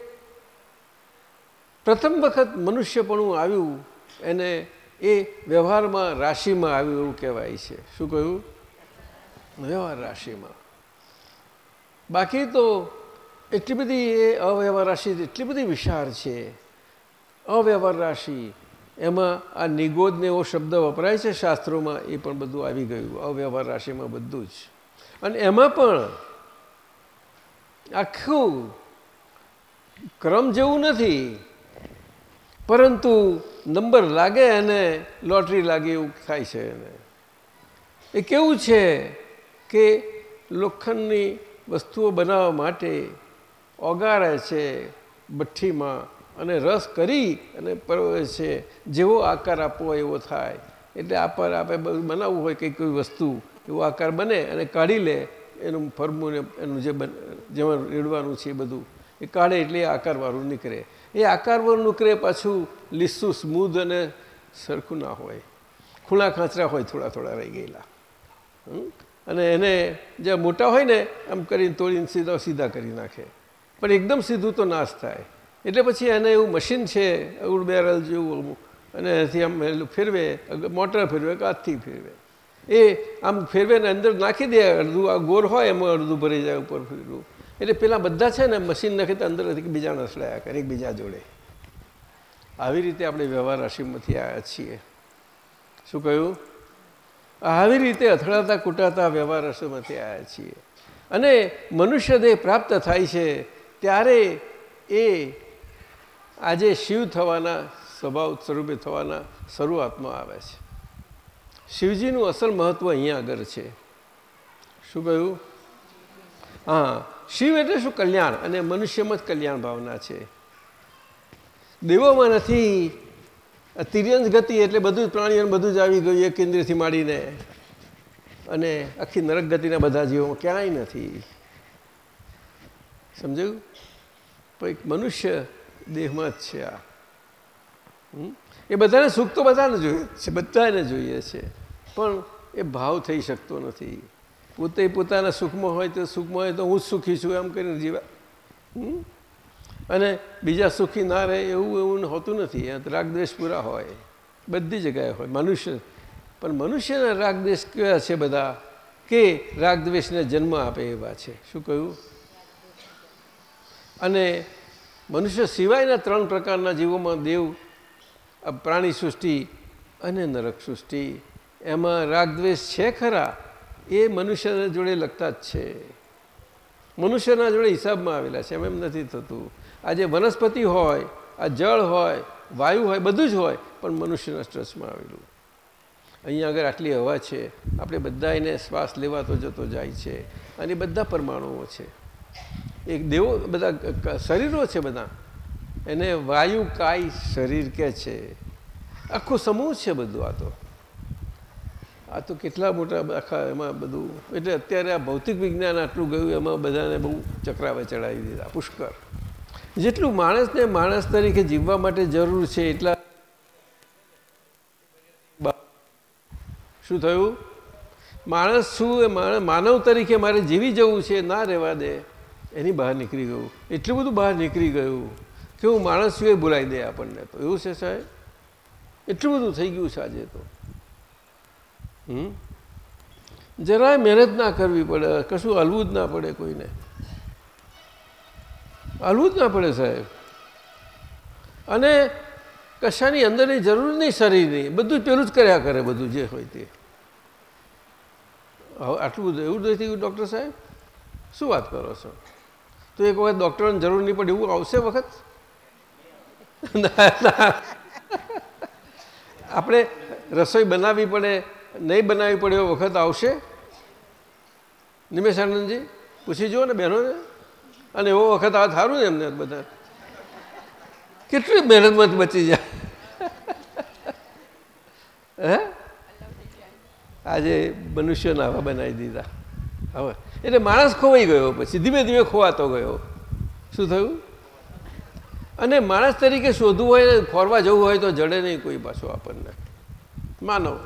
પ્રથમ વખત મનુષ્યપણું આવ્યું, એને એ વ્યવહારમાં રાશિમાં આવ્યું એવું કહેવાય છે. શું કહ્યું? વ્યવહાર રાશિમાં. બાકી તો એટલી બધી એ અવ્યવહાર રાશિ, એટલી બધી વિશાળ છે. અવ્યવહાર રાશિ એમાં આ નિગોદને એવો શબ્દ વપરાય છે શાસ્ત્રોમાં, એ પણ બધું આવી ગયું. અવ્યવહાર રાશિમાં બધું જ. અને એમાં પણ આખું ક્રમ જેવું નથી. પરંતુ નંબર લાગે અને લોટરી લાગે એવું થાય છે એને. એ કેવું છે કે લોખંડની વસ્તુઓ બનાવવા માટે ઓગાળે છે ભઠ્ઠીમાં અને રસ કરી અને પરવે છે, જેવો આકાર આપવો એવો થાય. એટલે આકાર આપણે બનાવવું હોય કંઈ કોઈ વસ્તુ, એવો આકાર બને અને કાઢી લે, એનું ફરમું એનું જે જેમાં રેડવાનું છે એ બધું, એ કાઢે એટલે આકારવાળું નીકળે. એ આકારવાળું નીકળે પાછું લીસું સ્મૂધ અને સરખું ના હોય. ખૂણા ખાંચરા હોય થોડા થોડા રહી ગયેલા? અને એને જે મોટા હોય ને આમ કરીને તોડીને સીધા સીધા કરી નાખે. પણ એકદમ સીધું તો નાશ થાય. એટલે પછી એને એવું મશીન છે, અવળ બેરલ જેવું અમુક. અને એનાથી આમ એલું ફેરવે, મોટર ફેરવે, કે હાથથી ફેરવે. એ આમ ફેરવે ને અંદર નાખી દે, અડધું આ ગોર હોય એમાં અડધું ભરી જાય ઉપર ફેરવું. એટલે પેલા બધા છે ને મશીન નાખે તો અંદર બીજા નસડાયા કરે એકબીજા જોડે. આવી રીતે આપણે વ્યવહાર રાશિમાંથી આવ્યા છીએ. શું કહ્યું? આવી રીતે અથડાતા કૂટાતા વ્યવહાર રાશિમાંથી આવ્યા છીએ. અને મનુષ્ય દેહ પ્રાપ્ત થાય છે, ત્યારે એ આજે શિવ થવાના સ્વભાવ સ્વરૂપે થવાના શરૂઆતમાં આવે છે. શિવજીનું અસલ મહત્વ અહીંયા આગળ છે. શું કહ્યું? હા, શિવ એટલે શું? કલ્યાણ અને મનુષ્યમાં જ કલ્યાણ ભાવના છે. દેવોમાં નથી. તિર્યંશ ગતિ એટલે બધું જ પ્રાણીઓને બધું જ આવી ગયું એક કેન્દ્રથી માંડીને. અને આખી નરક ગતિના બધા જીવોમાં ક્યાંય નથી. સમજાયું? પણ મનુષ્ય દેહમાં જ છે આ? એ બધાને સુખ તો બધાને જોઈએ છે, બધાને જોઈએ છે. પણ એ ભાવ થઈ શકતો નથી. પોતે પોતાના સુખમાં હોય તો સુખમાં હોય તો હું જ સુખી છું એમ કરીને જીવા? અને બીજા સુખી ના રહે એવું એવું હોતું નથી. રાગદ્વેષ પૂરા હોય. બધી જગ્યાએ હોય. મનુષ્ય પણ મનુષ્યના રાગદ્વેષ કેવા છે બધા? કે રાગદ્વેષને જન્મ આપે એવા છે? શું કહ્યું? અને મનુષ્ય સિવાયના ત્રણ પ્રકારના જીવોમાં દેવ પ્રાણી સૃષ્ટિ અને નરક સૃષ્ટિ. એમાં રાગદ્વેષ છે ખરા, એ મનુષ્યના જોડે લગતા જ છે. મનુષ્યના જોડે હિસાબમાં આવેલા છે, એમ એમ નથી થતું. આજે વનસ્પતિ હોય, આ જળ હોય, વાયુ હોય, બધું જ હોય, પણ મનુષ્યના સ્ટ્રેસમાં આવેલું. અહીંયા આગળ આટલી હવા છે, આપણે બધા એને શ્વાસ લેવાતો જતો જાય છે, અને બધા પરમાણુઓ છે. એક દેવો બધા શરીરો છે બધા. એને વાયુ કાય શરીર કે છે. આખો સમૂહ છે બધું આ તો. આ તો કેટલા મોટા આખા એમાં બધું, એટલે અત્યારે આ ભૌતિક વિજ્ઞાન આટલું ગયું, એમાં બધાને બહુ ચક્રાવે ચડાવી દીધા પુષ્કર જેટલું માણસને માણસ તરીકે જીવવા માટે જરૂર છે એટલા શું થયું? માણસ શું એ માણસ માનવ તરીકે મારે જીવી જવું છે, ના રહેવા દે. એની બહાર નીકળી ગયું. એટલું બધું બહાર નીકળી ગયું કે હું માણસ સિવાય બોલાવી દે આપણને. તો એવું છે સાહેબ? એટલું બધું થઈ ગયું છે આજે તો. હમ? જરાય મહેનત ના કરવી પડે. કશું હલવું જ ના પડે કોઈને. હલવું જ ના પડે સાહેબ. અને કશાની અંદરની જરૂર નહીં, શરીરની. બધું જ પેલું જ કર્યા કરે બધું જે હોય તે. હવે આટલું બધું એવું નથી ડૉક્ટર સાહેબ? શું વાત કરો છો? તો એક વખત ડૉક્ટરોની જરૂર નહીં પડે એવું આવશે વખત. આપણે રસોઈ બનાવવી પડે નહીં બનાવવી પડે એવો વખત આવશે? નિમેશ આનંદજી પૂછી જુઓ ને બહેનોને. અને એવો વખત આ સારું ને એમને બધા. કેટલી મહેનતમાંથી બચી જાય. હે? આજે મનુષ્યના આવા બનાવી દીધા. હવે એટલે માણસ ખોવાઈ ગયો, પછી ધીમે ધીમે ખોવાતો ગયો. શું થયું? અને માણસ તરીકે શોધવું હોય ખોરવા જવું હોય તો જડે નહીં કોઈ પાછું આપણને. માનવ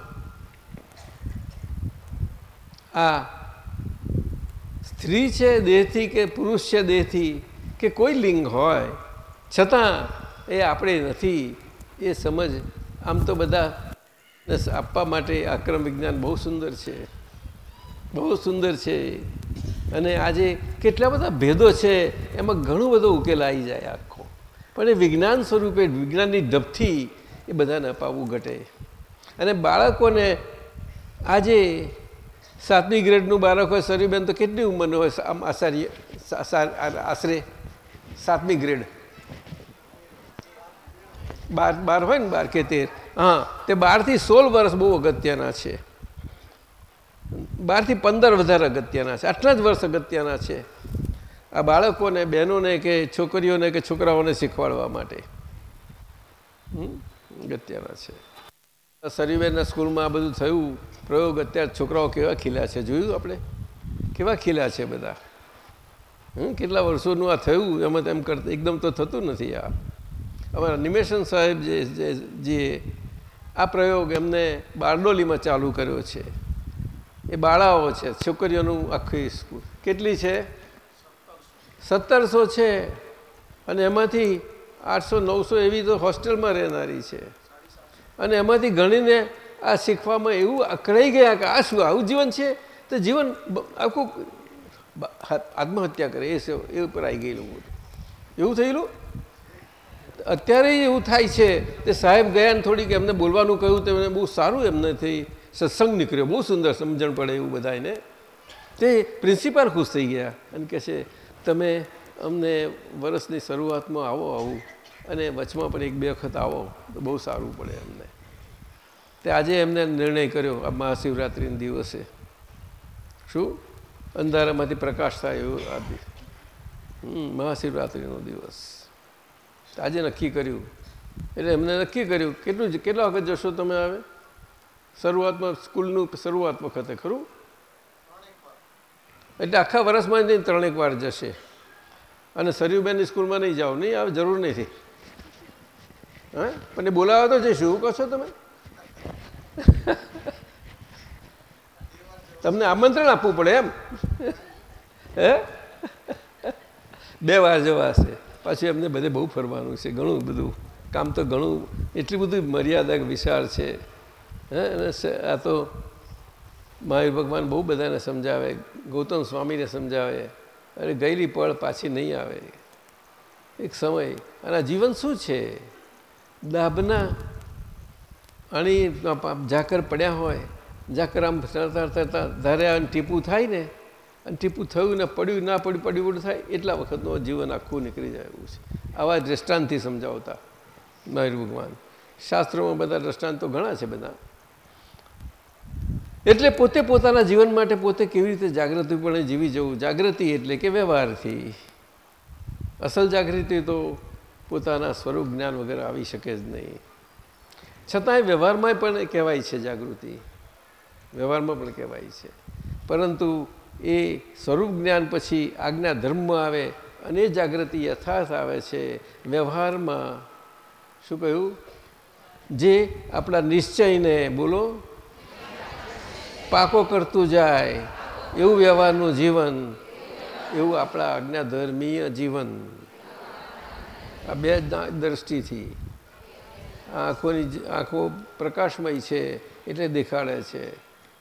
આ સ્ત્રી છે દેહથી કે પુરુષ છે દેહથી કે કોઈ લિંગ હોય, છતાં એ આપણે નથી. એ સમજ આમ તો બધા આપવા માટે આક્રમ વિજ્ઞાન બહુ સુંદર છે. બહુ સુંદર છે. અને આજે કેટલા બધા ભેદો છે, એમાં ઘણો બધો ઉકેલ આવી જાય આખો. પણ એ વિજ્ઞાન સ્વરૂપે, વિજ્ઞાનની ઢબથી એ બધાને અપાવવું ઘટે. અને બાળકોને આજે સાતમી ગ્રેડનું બાળક હોય સરીબેન તો કેટલી ઉંમરનું હોય? આમ આસારી આશરે સાતમી ગ્રેડ. બાર બાર હોય ને બાર કે તેર? હા, તે બારથી સોળ વર્ષ બહુ અગત્યના છે. બારથી પંદર વધારે અગત્યના છે. આટલા જ વર્ષ અગત્યના છે. આ બાળકોને, બહેનોને કે છોકરીઓને કે છોકરાઓને શીખવાડવા માટે? અગત્યના છે. સરીબેનના સ્કૂલમાં આ બધું થયું. પ્રયોગ અત્યારે છોકરાઓ કેવા ખીલ્યા છે? જોયું આપણે? કેવા ખીલ્યા છે બધા? હમ? કેટલા વર્ષોનું આ થયું? એમાં તેમ કરતા, એકદમ તો થતું નથી આ. અમારા નિમેશન સાહેબ જે- જે આ પ્રયોગ એમને બારડોલીમાં ચાલુ કર્યો છે. એ બાળાઓ છે, છોકરીઓનું આખી સ્કૂલ કેટલી છે? સત્તરસો છે. અને એમાંથી આઠસો, નવસો એવી તો હોસ્ટેલમાં રહેનારી છે. અને એમાંથી ગણીને આ શીખવામાં એવું અકળાઈ ગયા કે આ શું, આવું જીવન છે? તો જીવન આખું આત્મહત્યા કરે, એ એ ઉપર આવી ગયેલું એવું થયેલું? અત્યારે એવું થાય છે. તે સાહેબ ગયા થોડીક એમને બોલવાનું કહ્યું તેમને બહુ સારું એમને થઈ. સત્સંગ નીકળ્યો. બહુ સુંદર સમજણ પડે એવું બધાને તે પ્રિન્સિપાલ ખુશ થઈ ગયા અને કહે છે, તમે અમને વર્ષની શરૂઆતમાં આવો આવું અને વચમાં પણ એક બે વખત આવો, તો બહુ સારું પડે અમને. તે આજે એમને નિર્ણય કર્યો, આ મહાશિવરાત્રિના દિવસે. શું? અંધારામાંથી પ્રકાશ થાય એવું આ મહાશિવરાત્રિનો દિવસ. આજે નક્કી કર્યું. એટલે એમને નક્કી કર્યું, કેટલું કેટલા વખત જશો તમે હવે શરૂઆતમાં સ્કૂલનું શરૂઆત વખતે, ખરું? એટલે આખા વર્ષમાં નહીં ત્રણેક વાર જશે. અને સરયુબેનની સ્કૂલમાં નહીં જાઓ, નહીં આવે, જરૂર નથી. હા? પણ એ બોલાવો તો જઈશું, એવું કહો છો તમે? તમને આમંત્રણ આપવું પડે એમ. હે? બે વાર જવાશે પાછું એમને બધે બહુ ફરવાનું છે, ઘણું બધું. કામ તો ઘણું, એટલી બધું મર્યાદા વિશાળ છે. હે, અને આ તો મહાવીર ભગવાન બહુ બધાને સમજાવે, ગૌતમ સ્વામીને સમજાવે અરે ગયેલી પળ પાછી નહીં આવે. એક સમય, અને જીવન શું છે? લાભના અણી ઝાકર પડ્યા હોય, ઝાકર આમ તરતા તરતા ધારે અને ટીપું થાય ને, અને ટીપું થયું ને પડ્યું, ના પડ્યું પડ્યું પડ્યું થાય, એટલા વખતનું જીવન આખું નીકળી જાય એવું છે. આવા દ્રષ્ટાંતથી સમજાવતા મહાવીર ભગવાન. શાસ્ત્રોમાં બધા દ્રષ્ટાંતો ઘણા છે બધા. એટલે પોતે પોતાના જીવન માટે પોતે કેવી રીતે જાગૃતિપણે જીવી જવું? જાગૃતિ એટલે કે વ્યવહારથી. અસલ જાગૃતિ તો પોતાના સ્વરૂપ જ્ઞાન વગર આવી શકે જ નહીં. છતાંય વ્યવહારમાં પણ કહેવાય છે જાગૃતિ. વ્યવહારમાં પણ કહેવાય છે. પરંતુ એ સ્વરૂપ જ્ઞાન પછી આજ્ઞા ધર્મમાં આવે અને જાગૃતિ યથાર્થ આવે છે વ્યવહારમાં. શું કહ્યું? જે આપણા નિશ્ચયને બોલો પાકો કરતું જાય, એવું વ્યવહારનું જીવન, એવું આપણા આજ્ઞાધર્મીય જીવન. આ બે દ્રષ્ટિથી આંખોની આંખો પ્રકાશમય છે, એટલે દેખાડે છે.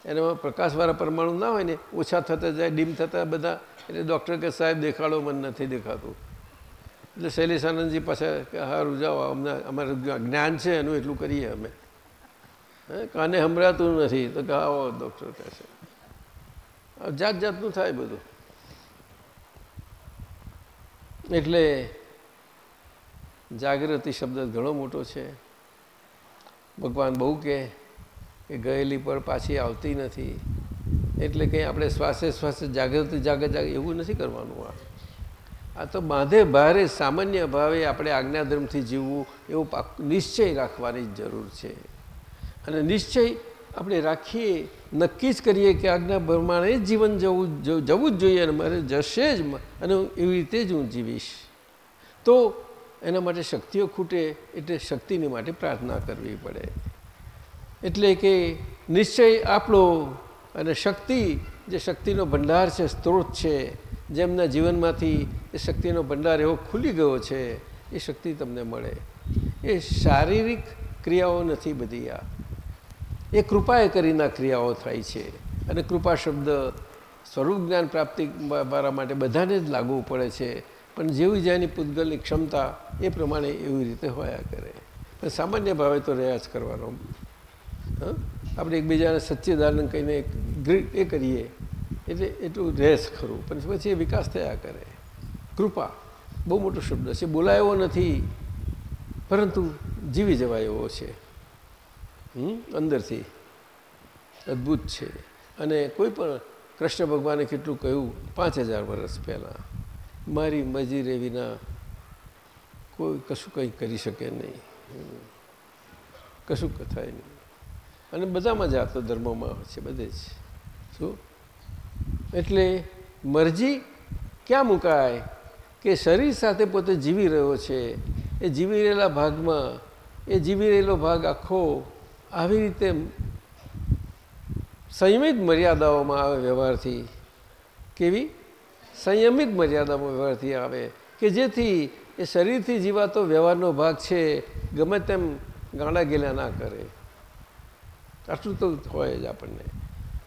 એનામાં પ્રકાશવાળા પરમાણુ ના હોય ને, ઓછા થતા જાય, ડીમ થતા બધા, એટલે ડૉક્ટર કે સાહેબ, દેખાડો, મને નથી દેખાતું. એટલે શૈલેષ આનંદજી પાસે કે હા રૂજાઓ અમને, અમારું જ્ઞાન છે, એનું એટલું કરીએ અમે. કાને સંભળાતું નથી. તો કે આવો ડૉક્ટર કહેશે. આ જાત જાતનું થાય બધું. એટલે જાગૃતિ શબ્દ ઘણો મોટો છે. ભગવાન બહુ કે ગયેલી પર પાછી આવતી નથી. એટલે કંઈ આપણે શ્વાસે શ્વાસે જાગૃતિ જાગે જાગે એવું નથી કરવાનું આ. આ તો બાંધે ભારે સામાન્ય ભાવે આપણે આજ્ઞાધર્મથી જીવવું એવો નિશ્ચય રાખવાની જરૂર છે. અને નિશ્ચય આપણે રાખીએ, નક્કી જ કરીએ કે આજ્ઞા પ્રમાણે જ જીવન જવું જવું જ જોઈએ અને મારે જશે જ અને એવી રીતે જ હું જીવીશ. તો એના માટે શક્તિઓ ખૂટે, એટલે શક્તિની માટે પ્રાર્થના કરવી પડે. એટલે કે નિશ્ચય આપણો અને શક્તિ, જે શક્તિનો ભંડાર છે, સ્ત્રોત છે જેમના જીવનમાંથી એ શક્તિનો ભંડાર એવો ખુલી ગયો છે, એ શક્તિ તમને મળે. એ શારીરિક ક્રિયાઓ નથી બધી આ. એ કૃપાએ કરીને ક્રિયાઓ થાય છે. અને કૃપા શબ્દ સ્વરૂપ જ્ઞાન પ્રાપ્તિ મારા માટે બધાને જ લાગુ પડે છે. પણ જેવી જેની પૂતગલની ક્ષમતા એ પ્રમાણે એવી રીતે હોયા કરે. પણ સામાન્ય ભાવે તો રહ્યા જ કરવાનો? આપણે એકબીજાને સચ્ચિદાનંદ કહીને એ કરીએ, એટલે એટલું રહેશ ખરું. પણ પછી વિકાસ થયા કરે. કૃપા બહુ મોટો શબ્દ છે. બોલાયો નથી, પરંતુ જીવી જવાય એવો છે? અંદરથી. અદ્ભુત છે. અને કોઈ પણ કૃષ્ણ ભગવાને કેટલું કહ્યું, પાંચ હજાર વર્ષ પહેલાં, મારી મજીરે વિના કોઈ કશું કંઈ કરી શકે નહીં. કશું થાય નહીં. અને બધામાં જાતો ધર્મોમાં છે, બધે જ. શું? એટલે મરજી ક્યાં મુકાય? કે શરીર સાથે પોતે જીવી રહ્યો છે. એ જીવી રહેલા ભાગમાં, એ જીવી રહેલો ભાગ આખો આવી રીતે સંયમિત મર્યાદાઓમાં આવે વ્યવહારથી કેવી? સંયમિત મર્યાદામાં વ્યવહારથી આવે કે જેથી એ શરીરથી જીવાતો વ્યવહારનો ભાગ છે, ગમે તેમ ગાંડા ગેલા ના કરે. આટલું તો હોય જ આપણને.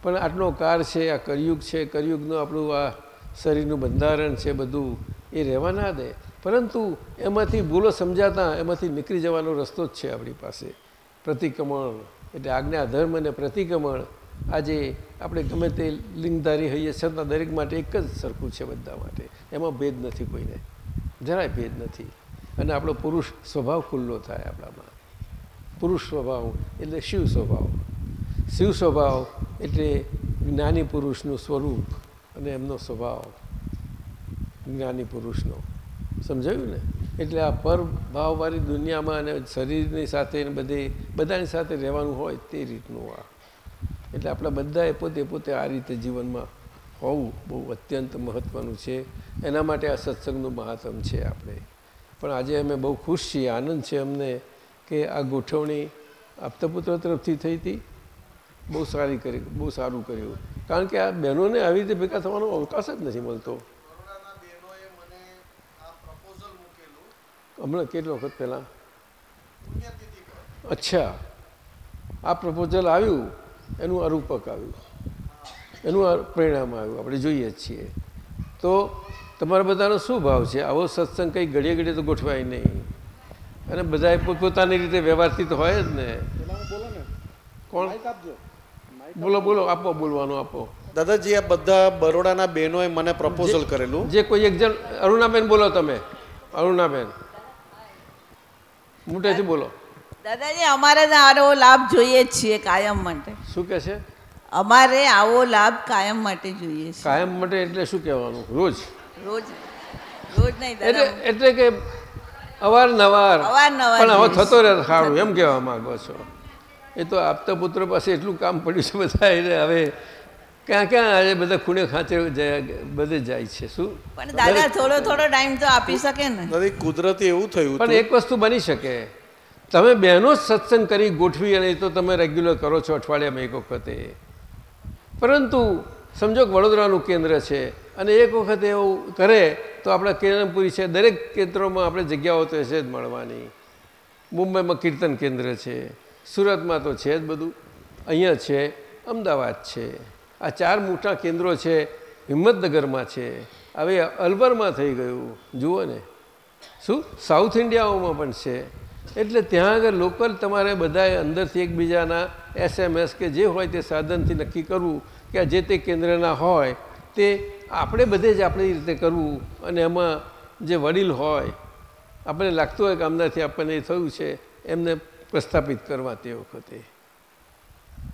પણ આટલો કાર છે, આ કરિયુગ છે કરિયુગનું આપણું આ શરીરનું બંધારણ છે બધું એ રહેવા ના દે. પરંતુ એમાંથી ભૂલો સમજાતા એમાંથી નીકળી જવાનો રસ્તો જ છે આપણી પાસે. પ્રતિક્રમણ, એટલે આજ્ઞા, ધર્મ અને પ્રતિક્રમણ આજે આપણે ગમે તે લિંગધારી હોઈએ છતાં દરેક માટે એક જ સરખું છે બધા માટે. એમાં ભેદ નથી કોઈને. જરાય ભેદ નથી. અને આપણો પુરુષ સ્વભાવ ખુલ્લો થાય આપણામાં. પુરુષ સ્વભાવ એટલે શિવ સ્વભાવ. શિવ સ્વભાવ એટલે જ્ઞાની પુરુષનું સ્વરૂપ અને એમનો સ્વભાવ. જ્ઞાની પુરુષનો. સમજાયું ને? એટલે આ પર ભાવવાળી દુનિયામાં અને શરીરની સાથે બધે, બધાની સાથે રહેવાનું હોય તે રીતનું આ. એટલે આપણા બધાએ પોતે પોતે આ રીતે જીવનમાં હોવું બહુ અત્યંત મહત્ત્વનું છે. એના માટે આ સત્સંગનું મહાત્મ છે આપણે. પણ આજે અમે બહુ ખુશ છીએ, આનંદ છે અમને કે આ ગોઠવણી આપતાપુત્ર તરફથી થઈ હતી. બહુ સારી કરી, બહુ સારું કર્યું. કારણ કે આ બહેનોને આવી રીતે ભેગા થવાનો અવકાશ જ નથી મળતો. હમણાં કેટલો વખત પહેલાં? અચ્છા. આ પ્રપોઝલ આવ્યું એનું અરૂપક આવ્યું. એનું પરિણામ આવ્યું. આપણે જોઈએ જ છીએ. તો તમારા બધાનો શું ભાવ છે? આવો સત્સંગ કંઈ ઘડીએ ઘડીએ તો ગોઠવાય નહીં. અને બધા પોતપોતાની રીતે વ્યવહારથી તો હોય જ ને. કોણ? બોલો બોલો. આપો બોલવાનું આપો. દાદાજી આ બધા બરોડાના બહેનોએ મને પ્રપોઝલ કરેલું. જે કોઈ એક જણ અરુણાબેન બોલો તમે. અરુણાબેન. મોટેથી બોલો. દાદાજી અમારે આવો લાભ જોઈએ જ છીએ કાયમ માટે. શું કહે છે? અમારે આવો લાભ કાયમ માટે જોઈએ છે. કાયમ માટે એટલે શું કહેવાનું? રોજ. રોજ. રોજ નહીં એટલે એટલે કે અવારનવાર. અવારનવાર પણ હવે થતો રહે સારું એમ કહેવા માંગો છો. એ તો આપતા પુત્ર પાસે એટલું કામ પડ્યું છે બધા એટલે હવે ક્યાં ક્યાં આજે બધા ખૂણે ખાંચે બધે જાય છે. શું? પણ દાદા થોડો થોડો ટાઈમ તો આપી શકે ને. કુદરતી એવું થયું પણ એક વસ્તુ બની શકે. તમે બહેનો જ સત્સંગ કરી ગોઠવી અને તો તમે રેગ્યુલર કરો છો અઠવાડિયામાં એક વખતે. પરંતુ સમજો કે વડોદરાનું કેન્દ્ર છે અને એક વખતે એવું કરે તો આપણા કેરમપુરી છે. દરેક કેન્દ્રોમાં આપણે જગ્યાઓ તો છે જ મળવાની. મુંબઈમાં કીર્તન કેન્દ્ર છે. સુરતમાં તો છે જ બધું. અહીંયા છે અમદાવાદ છે. આ ચાર મોટા કેન્દ્રો છે, હિંમતનગરમાં છે, હવે અલવરમાં થઈ ગયું, જુઓ ને. શું? સાઉથ ઇન્ડિયાઓમાં પણ છે. એટલે ત્યાં આગળ લોકલ તમારે બધાએ અંદરથી એકબીજાના એસએમએસ કે જે હોય તે સાધનથી નક્કી કરવું કે જે તે કેન્દ્રના હોય તે આપણે બધે જ આપણી રીતે કરવું અને એમાં જે વડીલ હોય આપણે લાગતું હોય કે આમનાથી આપણને થયું છે, એમને પ્રસ્થાપિત કરવા તે વખતે.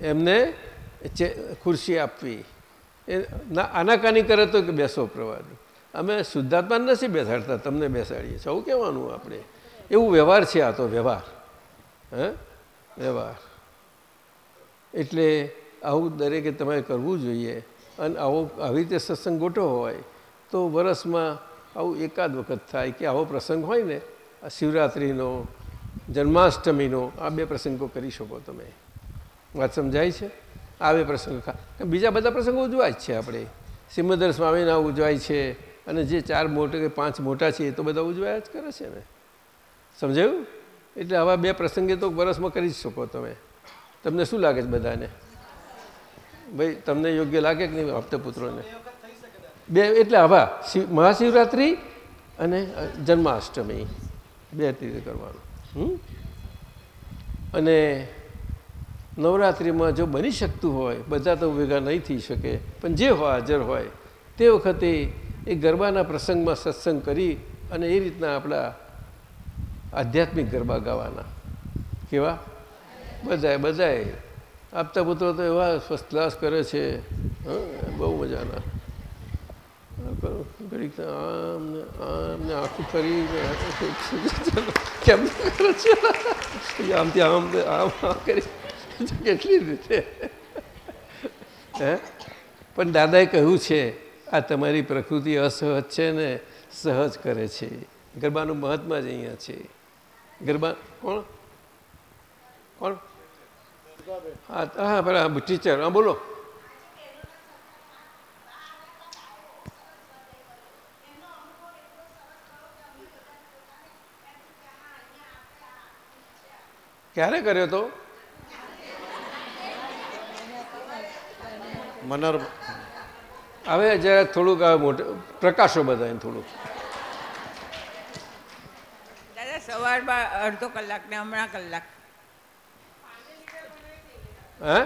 એમને ખુરશી આપવી, એ ના, આનાકાની કરે તો કે બેસો પ્રવાદી અમે શુદ્ધાત્મા નથી બેસાડતા, તમને બેસાડીએ છીએ. આવું કહેવાનું આપણે. એવું વ્યવહાર છે આ તો, વ્યવહાર. હે? વ્યવહાર. એટલે આવું દરેકે તમારે કરવું જોઈએ. અને આવો, આવી રીતે સત્સંગ ગોઠવો હોય, તો વરસમાં આવું એકાદ વખત થાય કે આવો પ્રસંગ હોય ને, આ શિવરાત્રિનો, જન્માષ્ટમીનો, આ બે પ્રસંગો કરી શકો તમે. વાત સમજાય છે? આ પ્રસંગ. બીજા બધા પ્રસંગો ઉજવાય જ છે આપણે. સિમંદર સ્વામીના ઉજવાય છે અને જે ચાર મોટા કે પાંચ મોટા છે એ તો બધા ઉજવાયા જ કરે છે ને. સમજાયું? એટલે આવા બે પ્રસંગે તો વરસમાં કરી જ શકો તમે. તમને શું લાગે છે બધાને? ભાઈ, તમને યોગ્ય લાગે કે નહીં હપ્તે પુત્રોને? બે, એટલે આવા શિવ, મહાશિવરાત્રિ અને જન્માષ્ટમી. બે રીતે કરવાનું? અને નવરાત્રિમાં જો બની શકતું હોય, બધા તો ભેગા નહીં થઈ શકે, પણ જે હાજર હોય, તે વખતે એ ગરબાના પ્રસંગમાં સત્સંગ કરી અને એ રીતના આપણા આધ્યાત્મિક ગરબા ગાવાના. કેવા? બધાએ બધાએ. આપતા પુત્રો તો એવા ફર્સ્ટ ક્લાસ કરે છે. બહુ મજાના. ઘડીક આમ ને આમ ને આખું ફરીને કેમ કરે આમ આમ કરી. કેટલી રીતે? હે? પણ દાદાએ કહ્યું છે, આ તમારી પ્રકૃતિ અસહજ છે ને સહજ કરે છે. ગરબાનું મહત્વ જ અહીંયા છે. ગરબા, કોણ? કોણ? હા હા બરાબર ટીચર, હા, બોલો. ક્યારે કર્યો તો? મનર હવે જરા થોડુંક મોટું પ્રકાશો બધા થોડુંક. દાદા સવારમાં અડધો કલાક ને હમણાં કલાક. હે?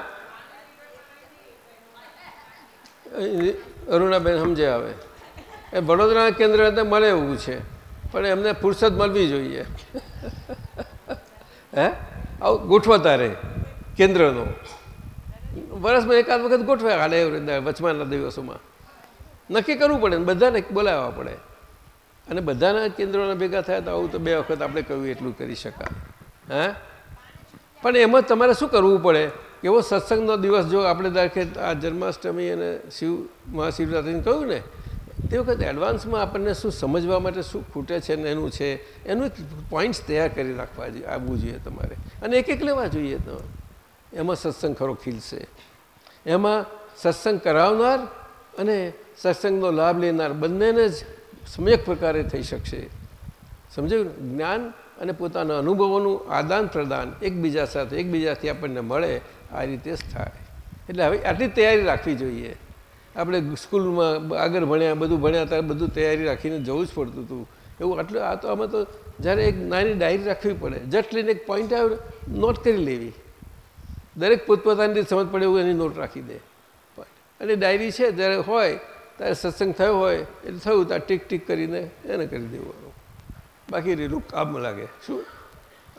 અરુણાબેન સમજે આવે એ વડોદરા કેન્દ્ર મળે એવું છે પણ એમને ફુરસદ મળવી જોઈએ. હે? આવું ગોઠવતા રહે કેન્દ્રનો. વર્ષમાં એકાદ વખત ગોઠવે હાલે વચમાના દિવસોમાં. નક્કી કરવું પડે બધાને બોલાવવા પડે. અને બધાના કેન્દ્રોના ભેગા થયા તો આવું તો બે વખત આપણે કહ્યું એટલું કરી શકાય. હા? પણ એમાં તમારે શું કરવું પડે? એવો સત્સંગનો દિવસ જો આપણે દાખલે આ જન્માષ્ટમી અને શિવ મહાશિવરાત્રિને કહ્યું ને, તે વખત એડવાન્સમાં આપણને શું સમજવા માટે શું ખૂટે છે ને એનું છે, એનું પોઈન્ટ્સ તૈયાર કરી રાખવા જોઈએ આવવું જોઈએ તમારે. અને એક એક લેવા જોઈએ તો. એમાં સત્સંગ ખરો ખીલશે. એમાં સત્સંગ કરાવનાર અને સત્સંગનો લાભ લેનાર બંનેને જ સમ્યક પ્રકારે થઈ શકશે. સમજાયું જ્ઞાન અને પોતાના અનુભવોનું આદાન પ્રદાન એકબીજા સાથે એકબીજાથી આપણને મળે, આ રીતે જ થાય. એટલે હવે આટલી તૈયારી રાખવી જોઈએ. આપણે સ્કૂલમાં આગળ ભણ્યા, બધું ભણ્યા ત્યારે બધું તૈયારી રાખીને જવું જ પડતું હતું. એવું આટલું, આ તો આમાં તો જ્યારે એક નાની ડાયરી રાખવી પડે, જસ્ટ લઈને એક પોઈન્ટ આવ્યો નોટ કરી લેવી. દરેક પોતપોતાની રીતે સમજ પડે એવું એની નોટ રાખી દે. અને ડાયરી છે, જ્યારે હોય, ત્યારે સત્સંગ થયો હોય, એટલે થયું ત્યાં ટીક ટીક કરીને એને કરી દેવાનું બાકી રેલું કામ લાગે. શું?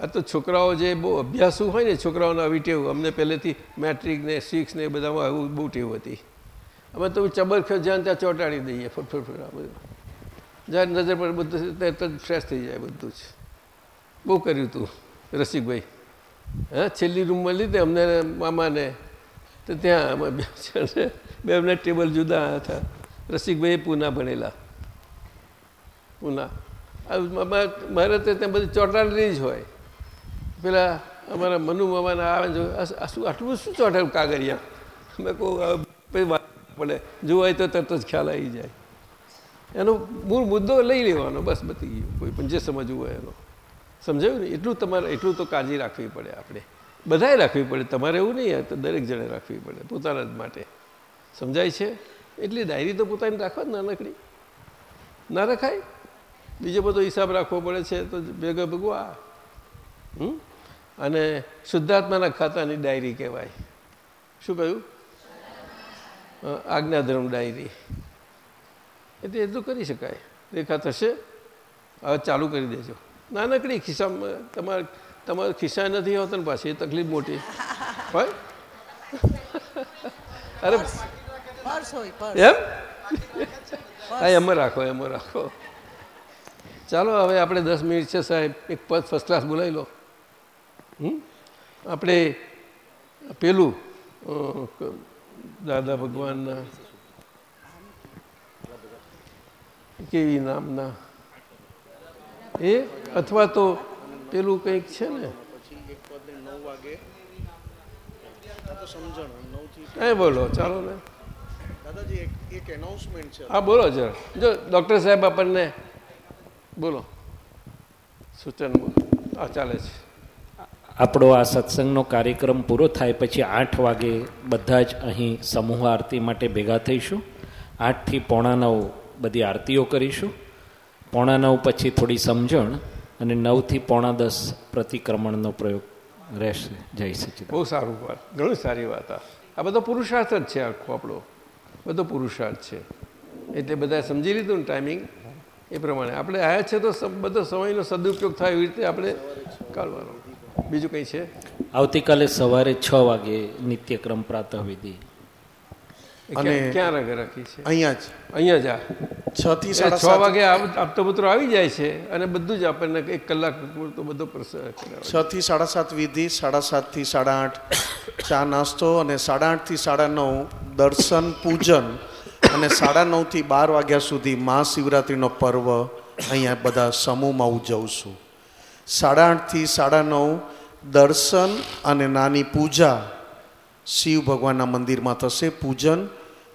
આ તો છોકરાઓ જે બહુ અભ્યાસુ હોય ને, છોકરાઓને આવી ટેવ. અમને પહેલેથી મેટ્રિક ને, સિક્સ ને બધામાં આવું બહુ ટેવ હતી. અમે તો ચબર જ્યાં ત્યાં ચોંટાડી દઈએ ફટફટ આ બધું. જ્યારે નજર પર બધું તરત ફ્રેશ થઈ જાય બધું જ. બહુ કર્યું હતું રસિકભાઈ. હા, છેલ્લી રૂમમાં લીધે અમને મામાને. તો ત્યાં અમે બે જણે બે એમના ટેબલ જુદા હતા. રસિકભાઈ પૂના ભણેલા. પૂના. મારે તો ત્યાં બધી ચોંટાડેલી જ હોય. પેલા અમારા મનુ મામાના આવે શું, આટલું શું ચોંટાડ્યું કાગળિયા? મેં કહું વાત પડે. જોવાય તો તરત જ ખ્યાલ આવી જાય. એનો મૂળ મુદ્દો લઈ લેવાનો, બસ બતી ગયું કોઈ પણ, જે સમજવું હોય એનો. સમજાયું ને? એટલું તમારે એટલું તો કાળજી રાખવી પડે આપણે. બધાએ રાખવી પડે. તમારે એવું નહીં તો દરેક જણે રાખવી પડે પોતાના જ માટે. સમજાય છે? એટલી ડાયરી તો પોતાની રાખવા જ નાનકડી. ના રખાય? બીજો બધો હિસાબ રાખવો પડે છે તો ભેગા ભેગું આ. હમ? અને શુદ્ધાત્માના ખાતાની ડાયરી કહેવાય. શું કહ્યું? આજ્ઞાધર્મ ડાયરી. એટલે એટલું કરી શકાય. રેખા થશે? હવે ચાલુ કરી દેજો. નાનકડી ખિસ્સામાં તમારે તમારે ખિસ્સા નથી હોતા ને પાછી તકલીફ મોટી. હોય? અરે એમ? હા એમાં રાખો એમાં રાખો. ચાલો હવે આપણે દસ મિનિટ છે સાહેબ. એક પદ ફર્સ્ટ ક્લાસ બોલાવી લો. આપણે પેલું દાદા ભગવાનના કેવી નામના એ અથવા તો પેલું કંઈક છે ને? કઈ બોલો, ચાલો ને. દાદાજી એક એનાઉન્સમેન્ટ છે હા, બોલો જરા. ડૉક્ટર સાહેબ આપણને બોલો. સૂચન બોલો. ચાલે છે. આપણો આ સત્સંગનો કાર્યક્રમ પૂરો થાય પછી આઠ વાગે બધા જ અહીં સમૂહ આરતી માટે ભેગા થઈશું. આઠથી પોણા નવ બધી આરતીઓ કરીશું. પોણા નવ પછી થોડી સમજણ અને નવથી પોણા દસ પ્રતિક્રમણનો પ્રયોગ રહેશે જય સચિદ બહુ સારું વાત ઘણી સારી વાત આ. બધો પુરુષાર્થ જ છે આખો આપણો. બધો પુરુષાર્થ છે. એટલે બધા સમજી લીધું ને ટાઈમિંગ એ પ્રમાણે. આપણે આવ્યા છે તો બધો સમયનો સદુપયોગ થાય એવી રીતે આપણે કાઢવાનો. બીજું કંઈ છે? આવતીકાલે સવારે છ વાગે નિત્યક્રમ પ્રાતઃ વિધિ. અને ક્યાં- ક્યાં રાખી છે? અહીંયા જ. અહીંયા જ આ? છ થી સાડા છ વાગે આપતો પુત્રો આવી જાય છે અને બધું જ આપણને એક કલાક પૂરતો બધો. છ. થી સાડા સાત વિધિ સાડા સાતથી સાડા આઠ ચા નાસ્તો અને સાડા આઠથી સાડા નવ દર્શન પૂજન અને સાડા નવથી બાર વાગ્યા સુધી મહાશિવરાત્રિનો પર્વ અહીંયા બધા સમૂહમાં ઉજવશું સાડા આઠથી સાડા નવ દર્શન અને નાની પૂજા શિવ ભગવાનના મંદિરમાં થશે. પૂજન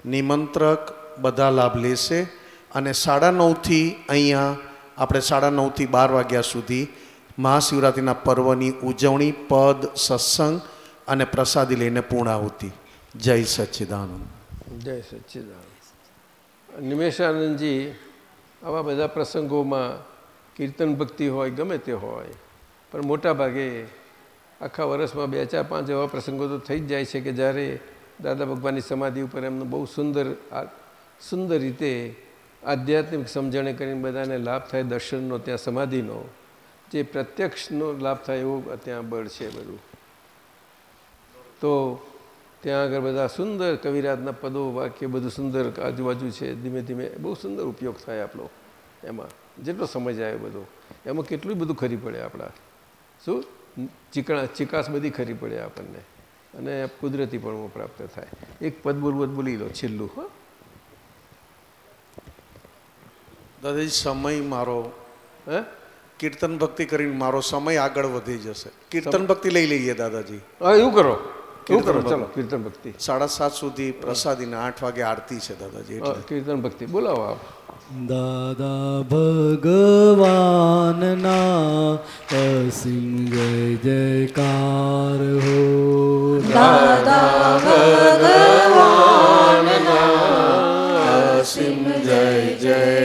નિમંત્રક બધા લાભ લેશે. અને સાડા નવથી અહીંયા આપણે સાડા નવથી બાર વાગ્યા સુધી મહાશિવરાત્રિના પર્વની ઉજવણી, પદ, સત્સંગ અને પ્રસાદી લઈને પૂર્ણાહુતિ. જય સચ્ચિદાનંદ. જય સચ્ચિદાનંદ. નિમેશાનંદજી, આવા બધા પ્રસંગોમાં કીર્તન ભક્તિ હોય, ગમે તે હોય, પણ મોટાભાગે આખા વર્ષમાં બે, ચાર, પાંચ એવા પ્રસંગો તો થઈ જ જાય છે કે જ્યારે દાદા ભગવાનની સમાધિ ઉપર એમનું બહુ સુંદર સુંદર રીતે આધ્યાત્મિક સમજણે કરીને બધાને લાભ થાય દર્શનનો, ત્યાં સમાધિનો. જે પ્રત્યક્ષનો લાભ થાય એવું ત્યાં બળ છે બધું. તો ત્યાં આગળ બધા સુંદર કવિરાજના પદો, વાક્ય બધું સુંદર આજુબાજુ છે. ધીમે ધીમે બહુ સુંદર ઉપયોગ થાય આપણો એમાં. જેટલો સમજ આવે બધો. એમાં કેટલું બધું ખરી પડે આપણા. શું? ચીકણા ચિકાસ બધી ખરી પડે આપણને. અને કુદરતી પણ પ્રાપ્ત થાય. એક પદ બોલવું બોલી લો, છેલ્લું, હા. દાદાજી સમય મારો હે? કીર્તન ભક્તિ કરીને મારો સમય આગળ વધી જશે. કીર્તન ભક્તિ લઈ લઈએ દાદાજી. હા એવું કરો. એવું કરો. ચલો કીર્તન ભક્તિ. સાડા સાત સુધી પ્રસાદીને આઠ વાગે આરતી છે દાદાજી હા, કીર્તન ભક્તિ. બોલાવો આપ દાદા ભગવાનના અસીમ જય જયકાર હો. અસીમ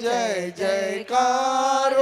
જય જયકારો.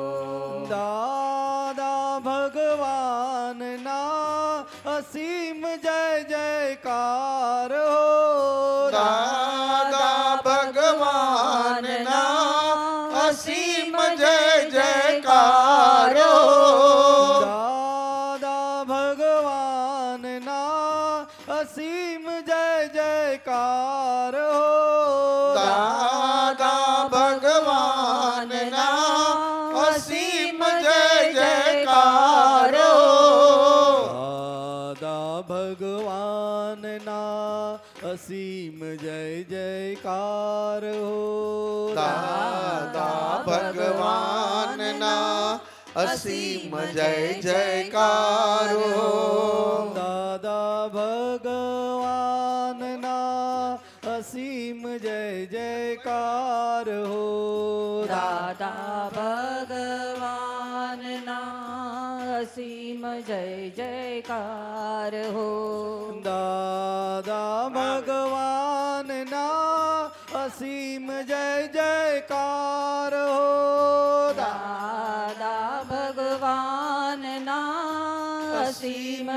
જયકાર હો દાદા ભગવાનના અસીમ જય જયકારો.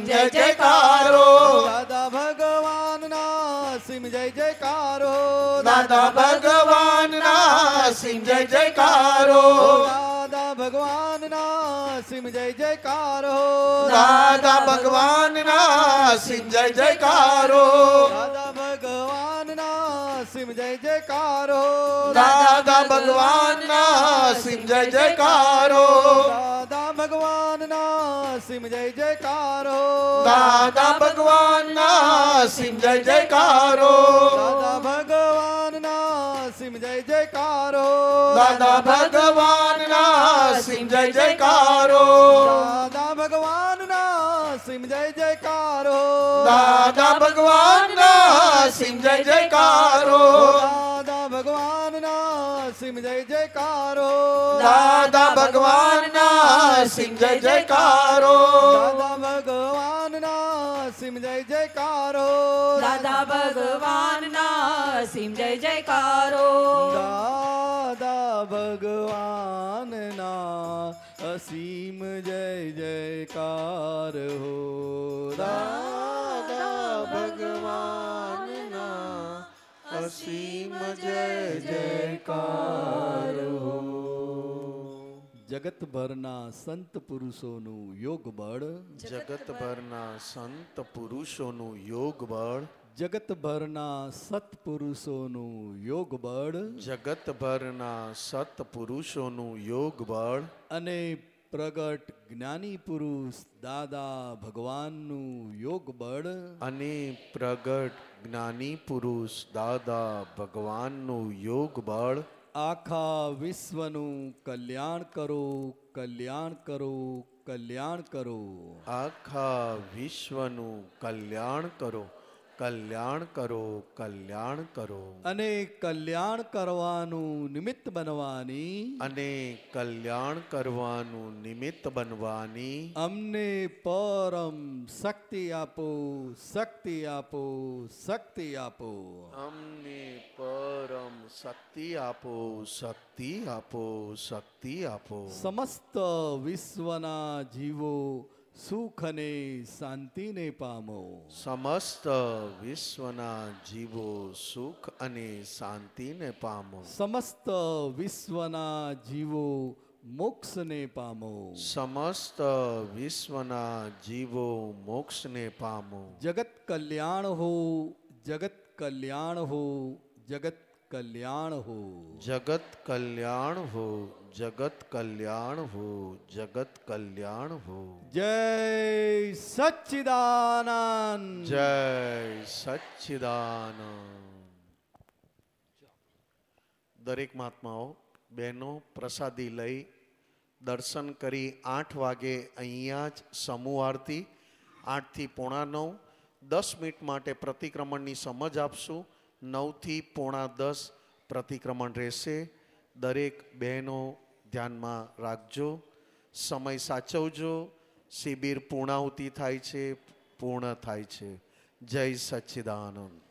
અસીમ જય જયકારો. દાદા ભગવાનના અસીમ જય જયકારો. દાદા ભગવાન ના અસીમ જય જયકારો. દાદા ભગવાનના અસીમ જય જયકારો. દાદા ભગવાન ના અસીમ જય જયકારો. દાદા ભગવાનના અસીમ જય જયકારો. દાદા ભગવાન ના અસીમ જય જયકારો. દાદા ભગવાનના અસીમ જય જયકાર. હો દાદા ભગવાનના અસીમ જય જયકારો. દાદા ભગવાનના અસીમ જય જયકાર. હો દાદા ભગવાનના અસીમ જય જયકારો. દાદા ભગવાનના અસીમ જય જયકારો. દાદા ભગવાન ના સિંહ જય જયકારો. દાદા ભગવાનના સિંહ જય જયકારો. દાદા ભગવાન ના સિંહ જય જયકારો. દાદા ભગવાનના સિંહ જય જયકારો. દાદા ભગવાન ના સિંહ જય જયકારો. દાદા ભગવાનના અસીમ જય જયકાર. જગતભરના સંત પુરુષોનું યોગ બળ. જગતભરના સંત પુરુષોનું યોગ બળ. જગતભરના સત્પુરુષોનું યોગ બળ. જગતભરના સત્પુરુષોનું યોગ બળ. અને પ્રગટ જ્ઞાની પુરુષ દાદા ભગવાનનું યોગ બળ. અને પ્રગટ જ્ઞાની પુરુષ દાદા ભગવાનનું યોગ બળ. આખા વિશ્વનું કલ્યાણ કરો કલ્યાણ કરો કલ્યાણ કરો. આખા વિશ્વનું કલ્યાણ કરો. કલ્યાણ કરો કલ્યાણ કરો. અને કલ્યાણ કરવાનું નિમિત્ત બનવાની. અને કલ્યાણ કરવાનું નિમિત્ત બનવાની. અમને પરમ શક્તિ આપો શક્તિ આપો શક્તિ આપો. અમને પરમ શક્તિ આપો શક્તિ આપો શક્તિ આપો. સમસ્ત વિશ્વના જીવો સુખ અને શાંતિને પામો. સમસ્ત વિશ્વના જીવો સુખ અને શાંતિને પામો. સમસ્ત વિશ્વના જીવો મોક્ષને પામો. સમસ્ત વિશ્વના જીવો મોક્ષને પામો. જગત કલ્યાણ હો જગત કલ્યાણ હો જગત કલ્યાણ હો. જગત કલ્યાણ હો જગત કલ્યાણ હો જગત કલ્યાણ હો. જય સચ્ચિદાનંદ. જય સચ્ચિદાનંદ. દરેક મહાત્માઓ બહેનો પ્રસાદી લઈ દર્શન કરી આઠ વાગે અહીંયા જ સમૂહ આરતી આઠથી પોણા નવ. દસ મિનિટ માટે પ્રતિક્રમણની સમજ આપશું. નવથી પોણા દસ પ્રતિક્રમણ રહેશે. દરેક બહેનો ધ્યાનમાં રાખજો, સમય સાચવજો, શિબિર પૂર્ણાહુતિ થાય છે, પૂર્ણ થાય છે. જય સચ્ચિદાનંદ.